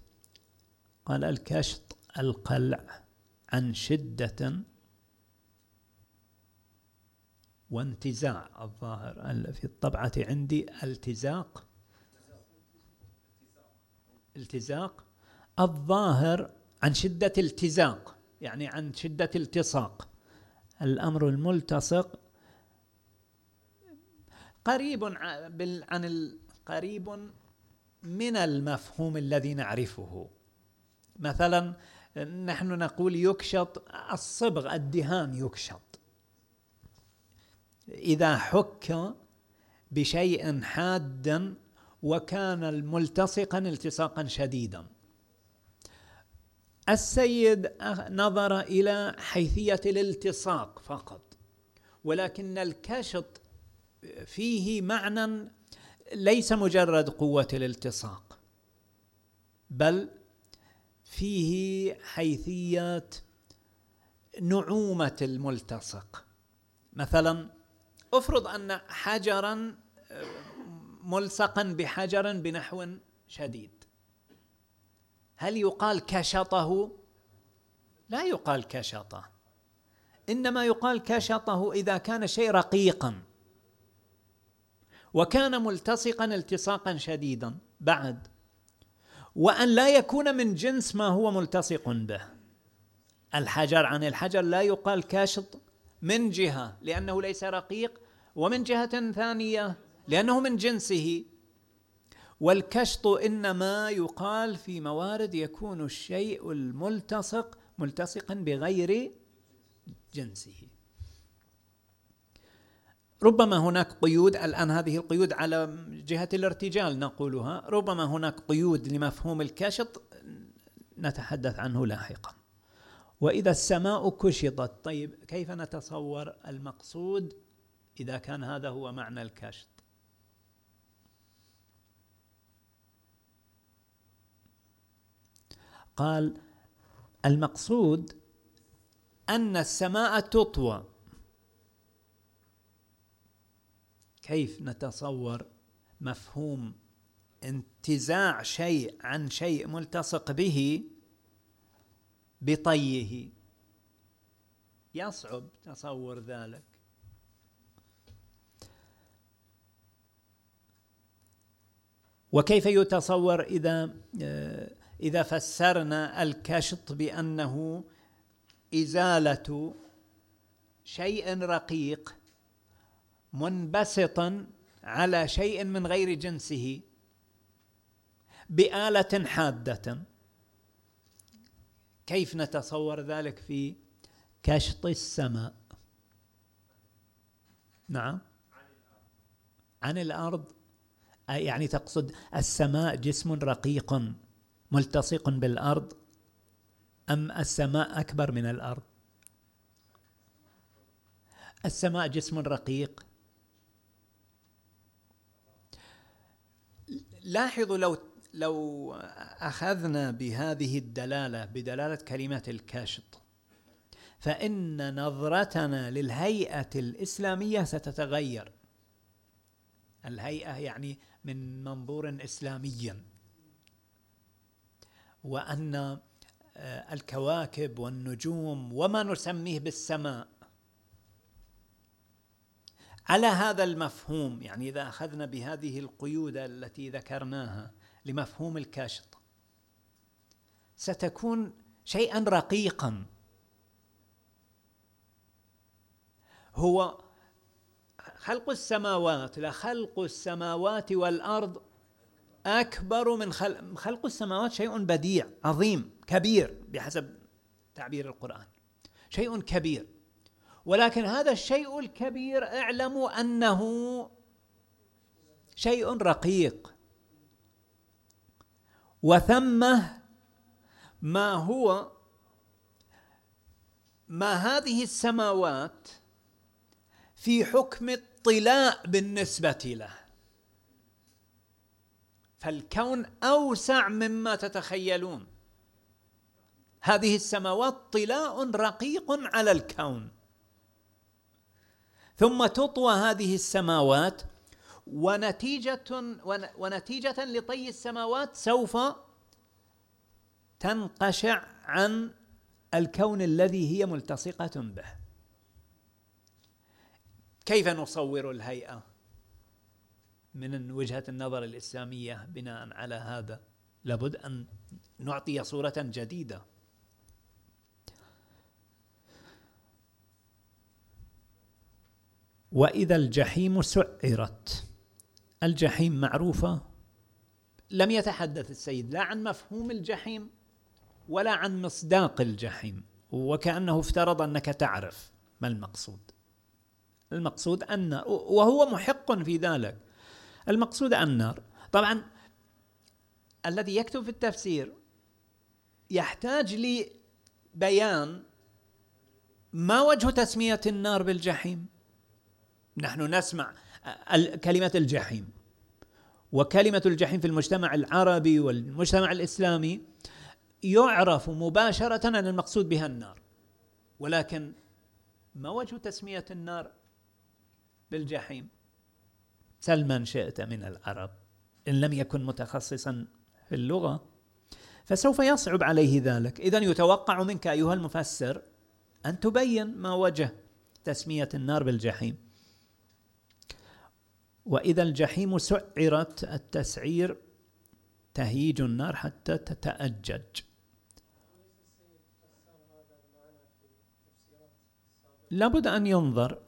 قال الكشط القلع عن شدة وانتزاع الظاهر في الطبعة عندي التزاق التزاق الظاهر عن شدة التزاق يعني عن شدة التصاق الأمر الملتصق قريب عن قريب من المفهوم الذي نعرفه. مثلا نحن نقول يكشط الصبغ الدهان يكشط. إذا حك بشيء حاد وكان ملتصقا التصاقا شديدا. السيد نظر إلى حيثية الالتصاق فقط ولكن الكشط فيه معنى ليس مجرد قوة الالتصاق بل فيه حيثيه نعومة الملتصق. مثلا افرض أن حجرا ملصقا بحجر بنحو شديد. هل يقال كشطه؟ لا يقال كشطه. إنما يقال كشطه إذا كان شيء رقيقا. وكان ملتصقا التصاقا شديدا بعد. وأن لا يكون من جنس ما هو ملتصق به. الحجر عن الحجر لا يقال كاشط من جهة لأنه ليس رقيق ومن جهة ثانية لأنه من جنسه. والكشط إنما يقال في موارد يكون الشيء الملتصق ملتصقا بغير جنسه. ربما هناك قيود الآن هذه القيود على جهة الارتجال نقولها ربما هناك قيود لمفهوم الكشط نتحدث عنه لاحقا. وإذا السماء كشطت طيب كيف نتصور المقصود إذا كان هذا هو معنى الكشط؟ قال المقصود أن السماء تطوى. كيف نتصور مفهوم انتزاع شيء عن شيء ملتصق به بطيه؟ يصعب تصور ذلك. وكيف يتصور إذا إذا فسرنا الكشط بأنه إزالة شيء رقيق منبسطا على شيء من غير جنسه بآلة حادة. كيف نتصور ذلك في كشط السماء؟ نعم. عن الأرض. يعني تقصد السماء جسم رقيق ملتصق بالأرض أم السماء أكبر من الأرض؟ السماء جسم رقيق لاحظوا لو لو أخذنا بهذه الدلالة بدلالة كلمه الكاشط فإن نظرتنا للهيئة الإسلامية ستتغير. الهيئة يعني من منظور إسلامي. وأن آه، الكواكب والنجوم وما نسميه بالسماء على هذا المفهوم يعني إذا أخذنا بهذه القيود التي ذكرناها لمفهوم الكاشط ستكون شيئا رقيقا. هو خلق السماوات لخلق السماوات والأرض أكبر من خلق, خلق السماوات شيء بديع عظيم كبير بحسب تعبير القرآن. شيء كبير. ولكن هذا الشيء الكبير اعلموا انه شيء رقيق. وثمه ما هو ما هذه السماوات في حكم الطلاء بالنسبة له. فالكون أوسع مما تتخيلون. هذه السماوات طلاء رقيق على الكون. ثم تطوى هذه السماوات ونتيجة ونتيجة لطي السماوات سوف تنقشع عن الكون الذي هي ملتصقة به. كيف نصور الهيئة من وجهة النظر الإسلامية بناء على هذا؟ لابد أن نعطي صورة جديدة. وإذا الجحيم سعرت. الجحيم معروفة. لم يتحدث السيد لا عن مفهوم الجحيم ولا عن مصداق الجحيم وكأنه افترض أنك تعرف ما المقصود. المقصود أن وهو محق في ذلك. المقصود النار طبعا الذي يكتب في التفسير يحتاج لبيان ما وجه تسمية النار بالجحيم. نحن نسمع كلمة الجحيم. وكلمة الجحيم في المجتمع العربي والمجتمع الإسلامي يعرف مباشرة أن المقصود بها النار. ولكن ما وجه تسمية النار بالجحيم؟ سل من شئت من العرب إن لم يكن متخصصا في اللغة فسوف يصعب عليه ذلك. إذا يتوقع منك أيها المفسر أن تبين ما وجه تسمية النار بالجحيم. وإذا الجحيم سعرت التسعير تهيج النار حتى تتأجج. لابد أن ينظر.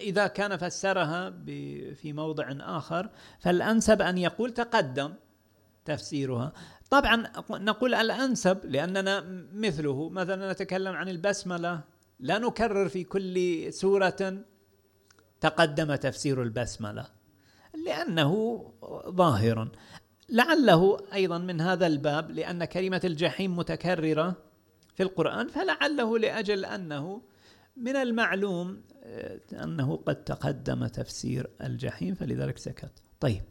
إذا كان فسرها في موضع آخر فالأنسب أن يقول تقدم تفسيرها. طبعا نقول الأنسب لأننا مثله. مثلا نتكلم عن البسملة. لا نكرر في كل سورة تقدم تفسير البسملة. لأنه ظاهر لعله أيضا من هذا الباب لأن كلمة الجحيم متكررة في القرآن فلعله لأجل أنه من المعلوم آه، أنه قد تقدم تفسير الجحيم فلذلك سكت. طيب.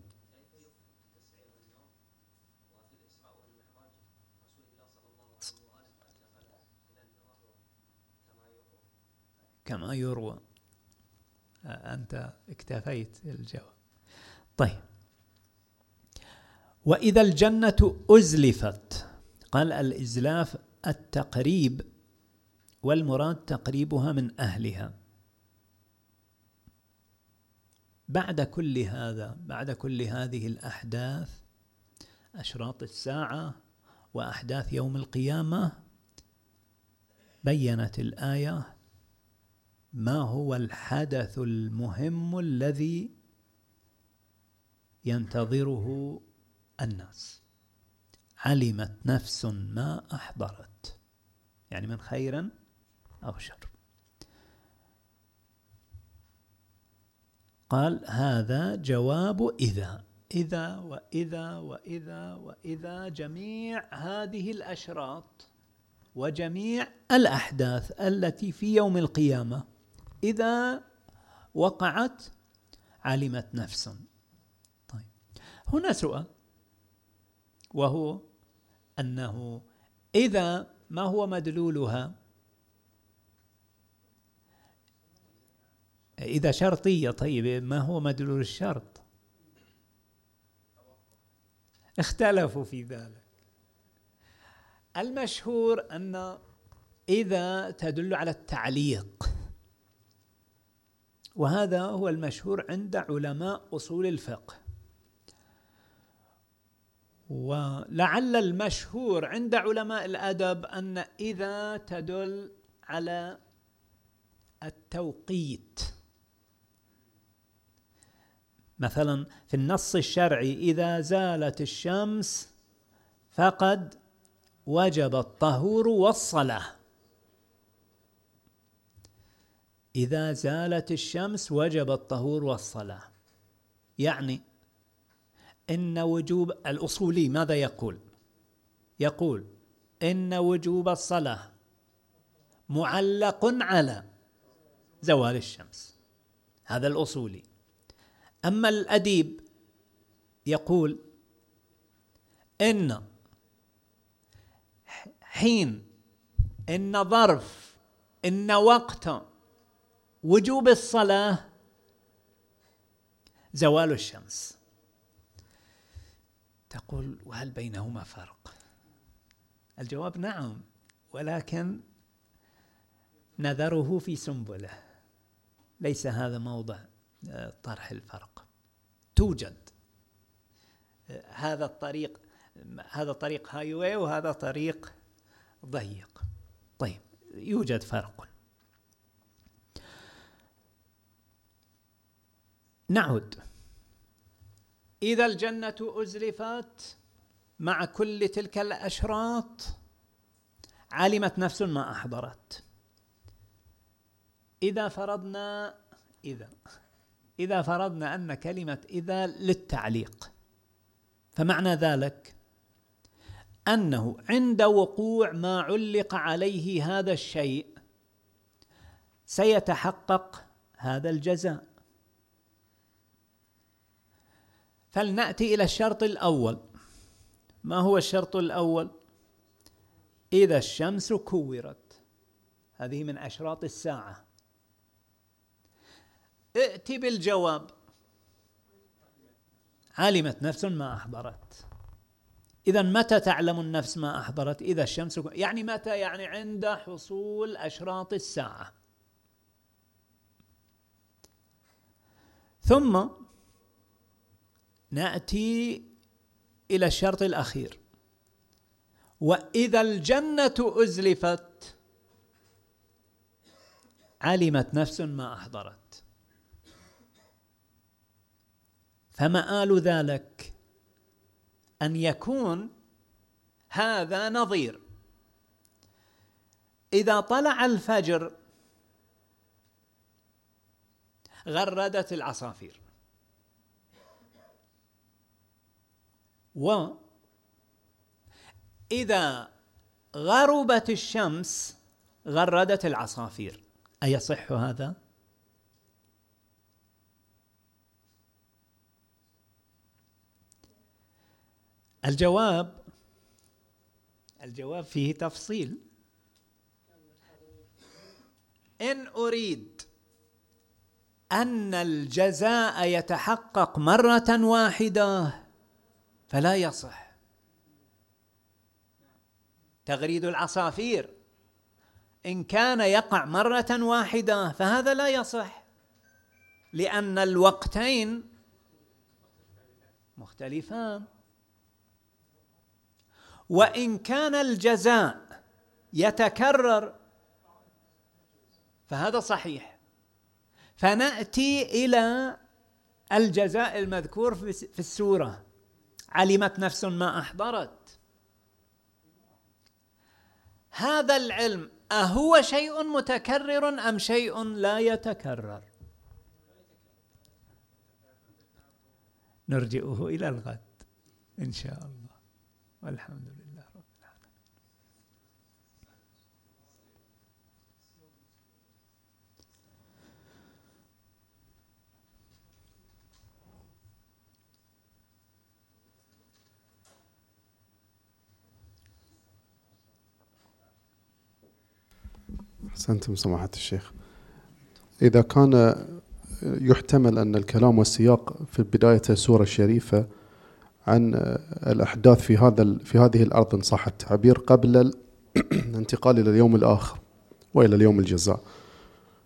كما يروى آه، أنت اكتفيت الجواب طيب. وإذا الجنة أزلفت قال الإزلاف التقريب والمراد تقريبها من أهلها. بعد كل هذا بعد كل هذه الأحداث أشراط الساعة وأحداث يوم القيامة بينت الآية ما هو الحدث المهم الذي ينتظره الناس. علمت نفس ما أحضرت. يعني من خير أو شر. قال هذا جواب إذا. إذا وإذا وإذا وإذا جميع هذه الأشراط وجميع الأحداث التي في يوم القيامة إذا وقعت علمت نفس. هنا سؤال. وهو أنه إذا ما هو مدلولها؟ إذا شرطية طيب ما هو مدلول الشرط؟ اختلفوا في ذلك. المشهور أن إذا تدل على التعليق. وهذا هو المشهور عند علماء أصول الفقه. ولعل المشهور عند علماء الأدب أن إذا تدل على التوقيت. مثلا في النص الشرعي إذا زالت الشمس فقد وجب الطهور والصلاة. إذا زالت الشمس وجب الطهور والصلاة. يعني إن وجوب الأصولي ماذا يقول؟ يقول إن وجوب الصلاة معلق على زوال الشمس. هذا الأصولي. أما الأديب يقول إن حين إن ظرف إن وقت وجوب الصلاة زوال الشمس. تقول وهل بينهما فرق الجواب نعم ولكن نذره في سنبلة. ليس هذا موضع آه، طرح الفرق. توجد. آه، هذا الطريق هذا طريق هايوي وهذا طريق ضيق. طيب يوجد فرق. نعود. إذا الجنة أزلفت مع كل تلك الأشراط علمت نفس ما أحضرت. إذا فرضنا إذا إذا فرضنا أن كلمة إذا للتعليق فمعنى ذلك أنه عند وقوع ما علق عليه هذا الشيء سيتحقق هذا الجزاء. فلنأتي إلى الشرط الأول. ما هو الشرط الأول؟ إذا الشمس كورت هذه من أشراط الساعة. ائت بالجواب. علمت نفس ما أحضرت. إذا متى تعلم النفس ما أحضرت؟ إذا الشمس يعني متى؟ يعني عند حصول أشراط الساعة. ثم نأتي إلى الشرط الأخير. وإذا الجنة أزلفت علمت نفس ما أحضرت. فمآل ذلك أن يكون هذا نظير. إذا طلع الفجر غردت العصافير. وإذا غربت الشمس غردت العصافير أيصح هذا؟ الجواب الجواب فيه تفصيل إن أريد أن الجزاء يتحقق مرة واحدة فلا يصح. تغريد العصافير. إن كان يقع مرة واحدة فهذا لا يصح لأن الوقتين مختلفان. وإن كان الجزاء يتكرر فهذا صحيح. فنأتي إلى الجزاء المذكور في السورة. علمت نفس ما أحضرت. هذا العلم أهو شيء متكرر أم شيء لا يتكرر؟ نرجئه إلى الغد إن شاء الله. والحمد لله. أحسنتم سماحة الشيخ. إذا كان يحتمل أن الكلام والسياق في بداية السورة الشريفة عن الأحداث في هذا في هذه الأرض إن صح التعبير قبل [clears throat] الانتقال إلى اليوم الآخر وإلى اليوم الجزاء.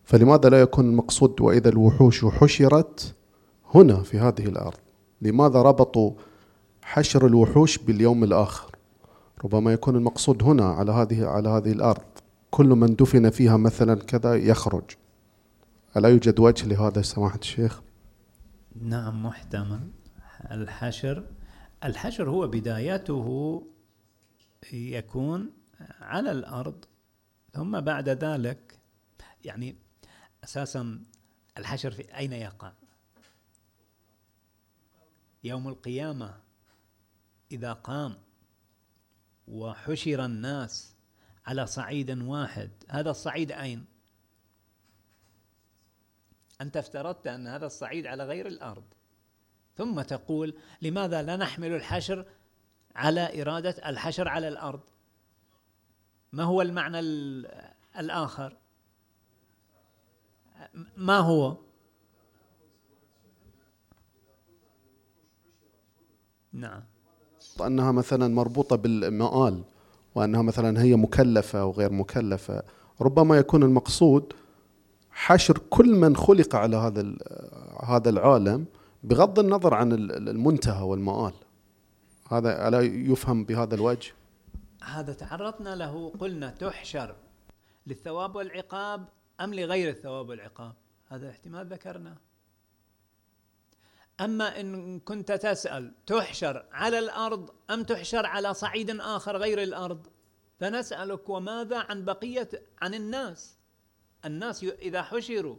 فلماذا لا يكون المقصود وإذا الوحوش حشرت هنا في هذه الأرض؟ لماذا ربطوا حشر الوحوش باليوم الآخر؟ ربما يكون المقصود هنا على هذه على هذه الأرض. كل من دفن فيها مثلا كذا يخرج. ألا يوجد وجه لهذا سماحة الشيخ؟ نعم محتمل. الحشر الحشر هو بدايته يكون على الأرض ثم بعد ذلك يعني أساسا الحشر في أين يقع؟ يوم القيامة إذا قام وحشر الناس على صعيد واحد. هذا الصعيد أين؟ أنت افترضت أن هذا الصعيد على غير الأرض. ثم تقول لماذا لا نحمل الحشر على إرادة الحشر على الأرض؟ ما هو المعنى الآخر؟ ما هو؟ نعم. أنها مثلا مربوطة بالمآل. وأنها مثلا هي مكلفة أو غير مكلفة ربما يكون المقصود حشر كل من خلق على هذا هذا العالم بغض النظر عن المنتهى والمآل. هذا ألا يفهم بهذا الوجه؟ هذا تعرضنا له قلنا تحشر للثواب والعقاب أم لغير الثواب والعقاب؟ هذا احتمال ذكرناه. أما إن كنت تسأل تحشر على الأرض أم تحشر على صعيد آخر غير الأرض؟ فنسألك وماذا عن بقية عن الناس؟ الناس إذا حشروا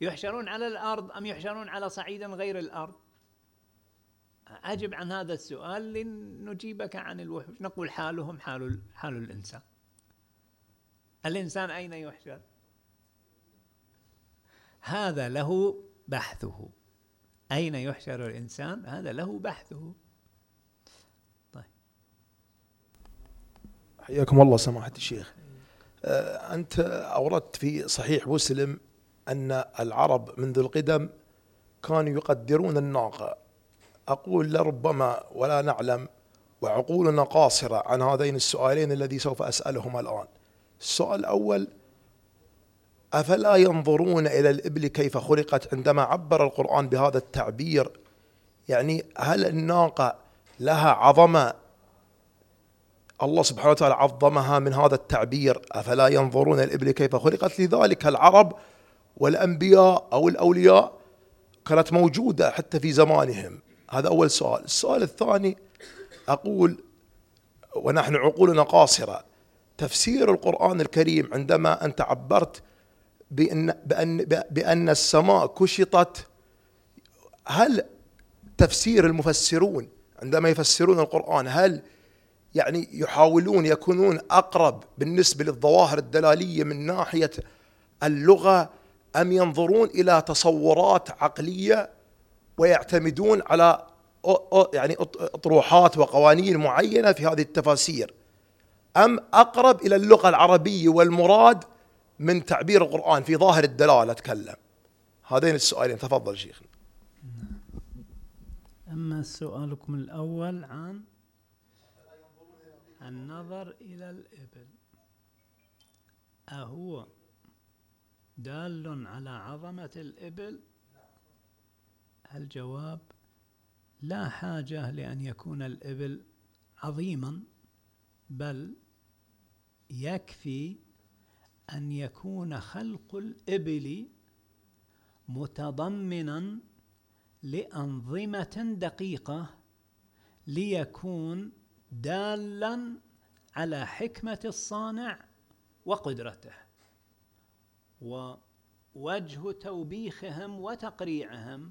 يحشرون على الأرض أم يحشرون على صعيد غير الأرض؟ أجب عن هذا السؤال لنجيبك عن الوحوش. نقول حالهم حال حال الإنسان. الإنسان أين يحشر؟ هذا له بحثه. أين يحشر الإنسان؟ هذا له بحثه. طيب. حياكم الله سماحة الشيخ. آه، أنت أوردت في صحيح مسلم أن العرب منذ القدم كانوا يقدرون الناقة أقول لربما ولا نعلم وعقولنا قاصرة عن هذين السؤالين الذي سوف أسألهما الآن. السؤال الأول أفلا ينظرون إلى الإبل كيف خلقت عندما عبر القرآن بهذا التعبير؟ يعني هل الناقة لها عظمة؟ الله سبحانه وتعالى عظمها من هذا التعبير. أفلا ينظرون الإبل كيف خلقت؟ لذلك العرب والأنبياء أو الأولياء كانت موجودة حتى في زمانهم. هذا أول سؤال. السؤال الثاني أقول ونحن عقولنا قاصرة. تفسير القرآن الكريم عندما أنت عبرت بأن, بأن, بأن السماء كشطت. هل تفسير المفسرون عندما يفسرون القرآن هل يعني يحاولون يكونون أقرب بالنسبة للظواهر الدلالية من ناحية اللغة أم ينظرون إلى تصورات عقلية ويعتمدون على يعني أطروحات وقوانين معينة في هذه التفاسير؟ أم أقرب إلى اللغة العربية والمراد من تعبير القرآن في ظاهر الدلالة أتكلم. هذين السؤالين. تفضل شيخنا أما سؤالكم الأول عن النظر إلى الإبل. أهو دال على عظمة الإبل؟ الجواب لا حاجة لأن يكون الإبل عظيما بل يكفي أن يكون خلق الإبل متضمنا لأنظمة دقيقة ليكون دالا على حكمة الصانع وقدرته ووجه توبيخهم وتقريعهم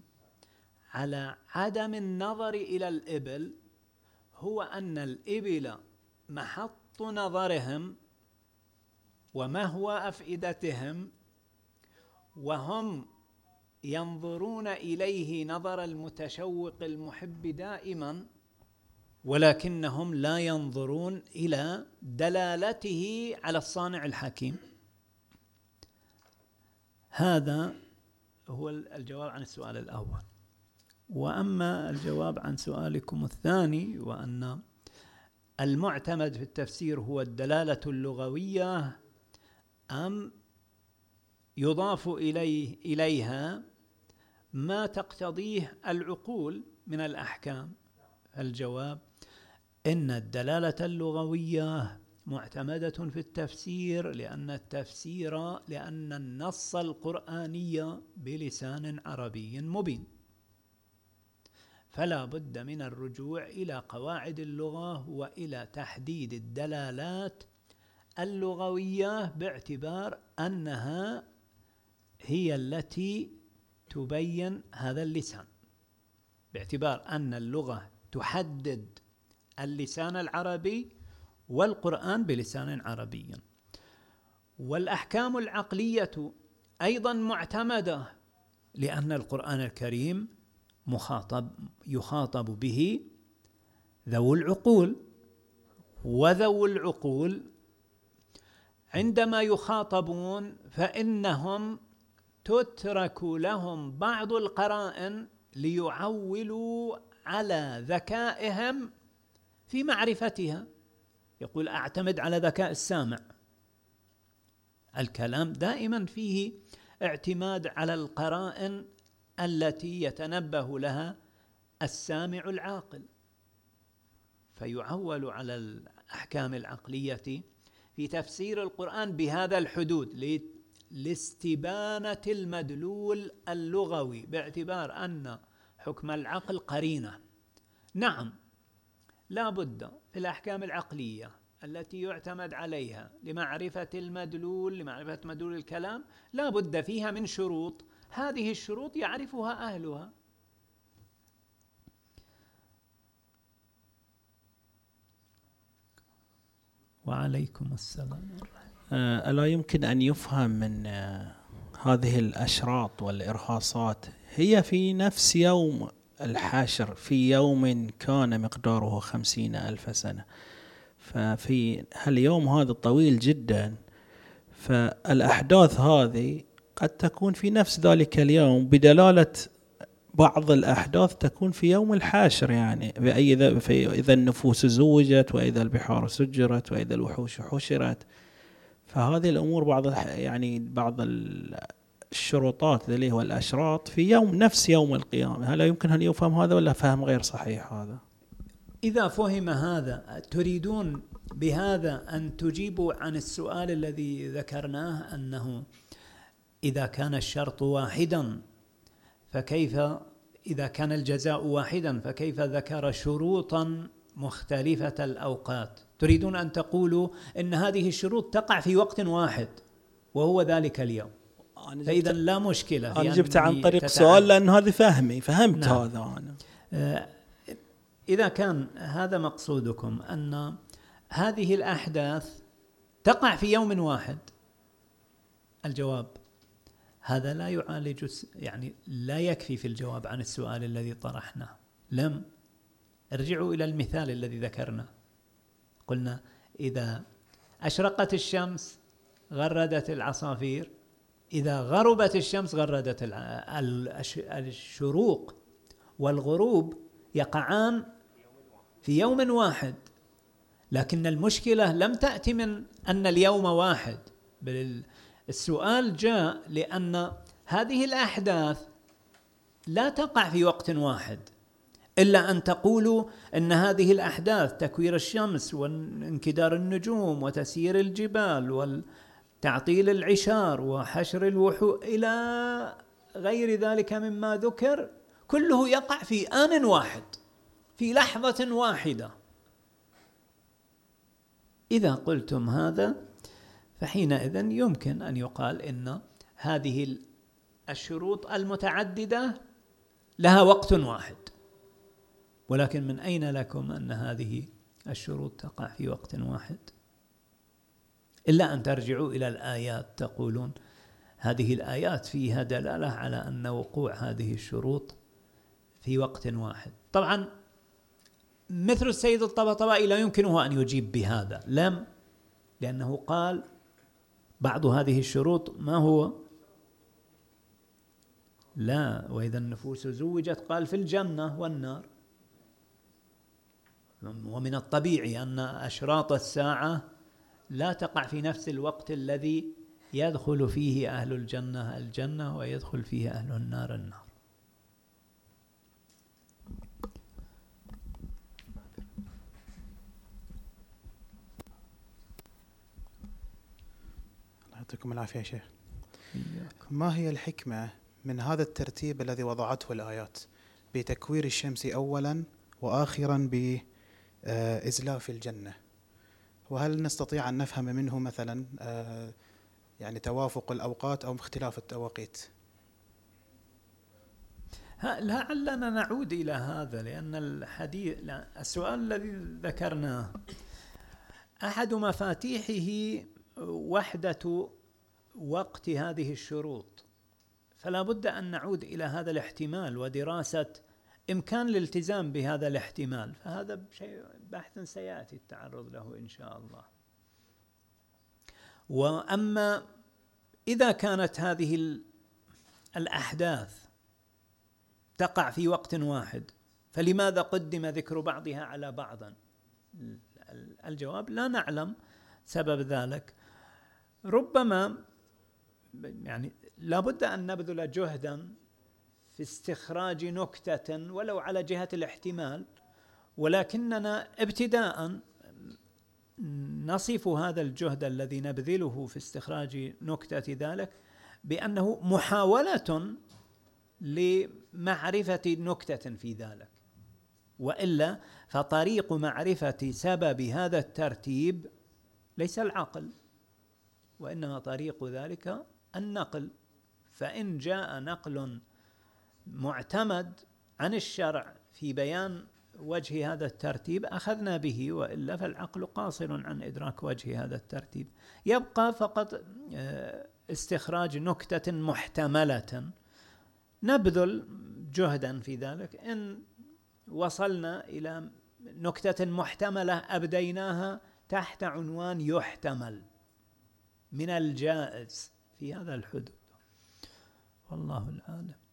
على عدم النظر إلى الإبل هو أن الإبل محط نظرهم ومهوى أفئدتهم؟ وهم ينظرون إليه نظر المتشوق المحب دائما ولكنهم لا ينظرون إلى دلالته على الصانع الحكيم. هذا هو الجواب عن السؤال الأول. وأما الجواب عن سؤالكم الثاني وأن المعتمد في التفسير هو الدلالة اللغوية أم يضاف إليه إليها ما تقتضيه العقول من الأحكام. الجواب إن الدلالة اللغوية معتمدة في التفسير لأن التفسير لأن النص القرآني بلسان عربي مبين. فلا بد من الرجوع إلى قواعد اللغة وإلى تحديد الدلالات اللغوية باعتبار أنها هي التي تبين هذا اللسان. باعتبار أن اللغة تحدد اللسان العربي والقرآن بلسان عربي. والأحكام العقلية أيضا معتمدة لأن القرآن الكريم مخاطب يخاطب به ذو العقول وذو العقول عندما يخاطبون فإنهم تترك لهم بعض القرائن ليعولوا على ذكائهم في معرفتها. يقول أعتمد على ذكاء السامع. الكلام دائما فيه اعتماد على القرائن التي يتنبه لها السامع العاقل. فيعول على الأحكام العقلية في تفسير القرآن بهذا الحدود لاستبانة المدلول اللغوي باعتبار أن حكم العقل قرينة. نعم لا بد في الأحكام العقلية التي يعتمد عليها لمعرفة المدلول لمعرفة مدلول الكلام لا بد فيها من شروط. هذه الشروط يعرفها أهلها. وعليكم السلام آه، ألا يمكن أن يفهم من آه، هذه الأشراط والإرهاصات؟ هي في نفس يوم الحشر في يوم كان مقداره خمسين ألف سنة. ففي هاليوم هذا الطويل جدا فالأحداث هذه قد تكون في نفس ذلك اليوم بدلالة بعض الأحداث تكون في يوم الحاشر يعني إذا النفوس زوجت وإذا البحار سجرت وإذا الوحوش حشرت. فهذه الأمور بعض يعني بعض الشروطات اللي هو الأشراط في يوم نفس يوم القيامة. هل يمكن أن يفهم هذا ولا فهم غير صحيح هذا؟ إذا فهم هذا تريدون بهذا أن تجيبوا عن السؤال الذي ذكرناه أنه إذا كان الشرط واحدا فكيف إذا كان الجزاء واحدا فكيف ذكر شروطا مختلفة الأوقات؟ تريدون أن تقولوا أن هذه الشروط تقع في وقت واحد وهو ذلك اليوم. فإذا لا مشكلة أنا جبت عن طريق سؤال لأن هذا فهمي فهمت نعم. هذا أنا. آه، إذا كان هذا مقصودكم أن هذه الأحداث تقع في يوم واحد الجواب هذا لا يعالج يعني لا يكفي في الجواب عن السؤال الذي طرحناه. لم ارجعوا إلى المثال الذي ذكرناه. قلنا إذا أشرقت الشمس غردت العصافير إذا غربت الشمس غردت الشروق والغروب يقعان في يوم واحد. لكن المشكلة لم تأتي من أن اليوم واحد بل السؤال جاء لأن هذه الأحداث لا تقع في وقت واحد إلا أن تقولوا أن هذه الأحداث تكوير الشمس وانكدار النجوم وتسيير الجبال وتعطيل العشار وحشر الوحوش إلى غير ذلك مما ذكر كله يقع في آن واحد في لحظة واحدة. إذا قلتم هذا فحينئذ يمكن أن يقال إن هذه الشروط المتعددة لها وقت واحد. ولكن من أين لكم أن هذه الشروط تقع في وقت واحد؟ إلا أن ترجعوا إلى الآيات تقولون هذه الآيات فيها دلالة على أن وقوع هذه الشروط في وقت واحد. طبعا مثل السيد الطبطبائي لا يمكنه أن يجيب بهذا. لم لأنه قال بعض هذه الشروط ما هو؟ لا وإذا النفوس زوجت قال في الجنة والنار. ومن الطبيعي أن أشراط الساعة لا تقع في نفس الوقت الذي يدخل فيه أهل الجنة الجنة ويدخل فيه أهل النار النار. يعطيكم العافية يا شيخ. ما هي الحكمة من هذا الترتيب الذي وضعته الآيات؟ بتكوير الشمس أولا وآخرا بإزلاف الجنة. وهل نستطيع أن نفهم منه مثلا آه، يعني توافق الأوقات أو اختلاف التوقيت؟ لعلنا نعود إلى هذا لأن الحديث السؤال الذي ذكرناه أحد مفاتيحه وحدة وقت هذه الشروط. فلا بد أن نعود إلى هذا الاحتمال ودراسة إمكان الالتزام بهذا الاحتمال. فهذا شيء بحث سيأتي التعرض له إن شاء الله. وأما إذا كانت هذه الأحداث تقع في وقت واحد فلماذا قدم ذكر بعضها على بعض الجواب لا نعلم سبب ذلك. ربما يعني لابد أن نبذل جهدا في استخراج نكتة ولو على جهة الاحتمال ولكننا ابتداء نصف هذا الجهد الذي نبذله في استخراج نكتة ذلك بأنه محاولة لمعرفة نكتة في ذلك. وإلا فطريق معرفة سبب هذا الترتيب ليس العقل وإنما طريق ذلك النقل فإن جاء نقل معتمد عن الشرع في بيان وجه هذا الترتيب أخذنا به وإلا فالعقل قاصر عن إدراك وجه هذا الترتيب. يبقى فقط آه، استخراج نكتة محتملة. نبذل جهدا في ذلك. إن وصلنا إلى نكتة محتملة أبديناها تحت عنوان يحتمل من الجائز. في هذا الحدود. والله العالم.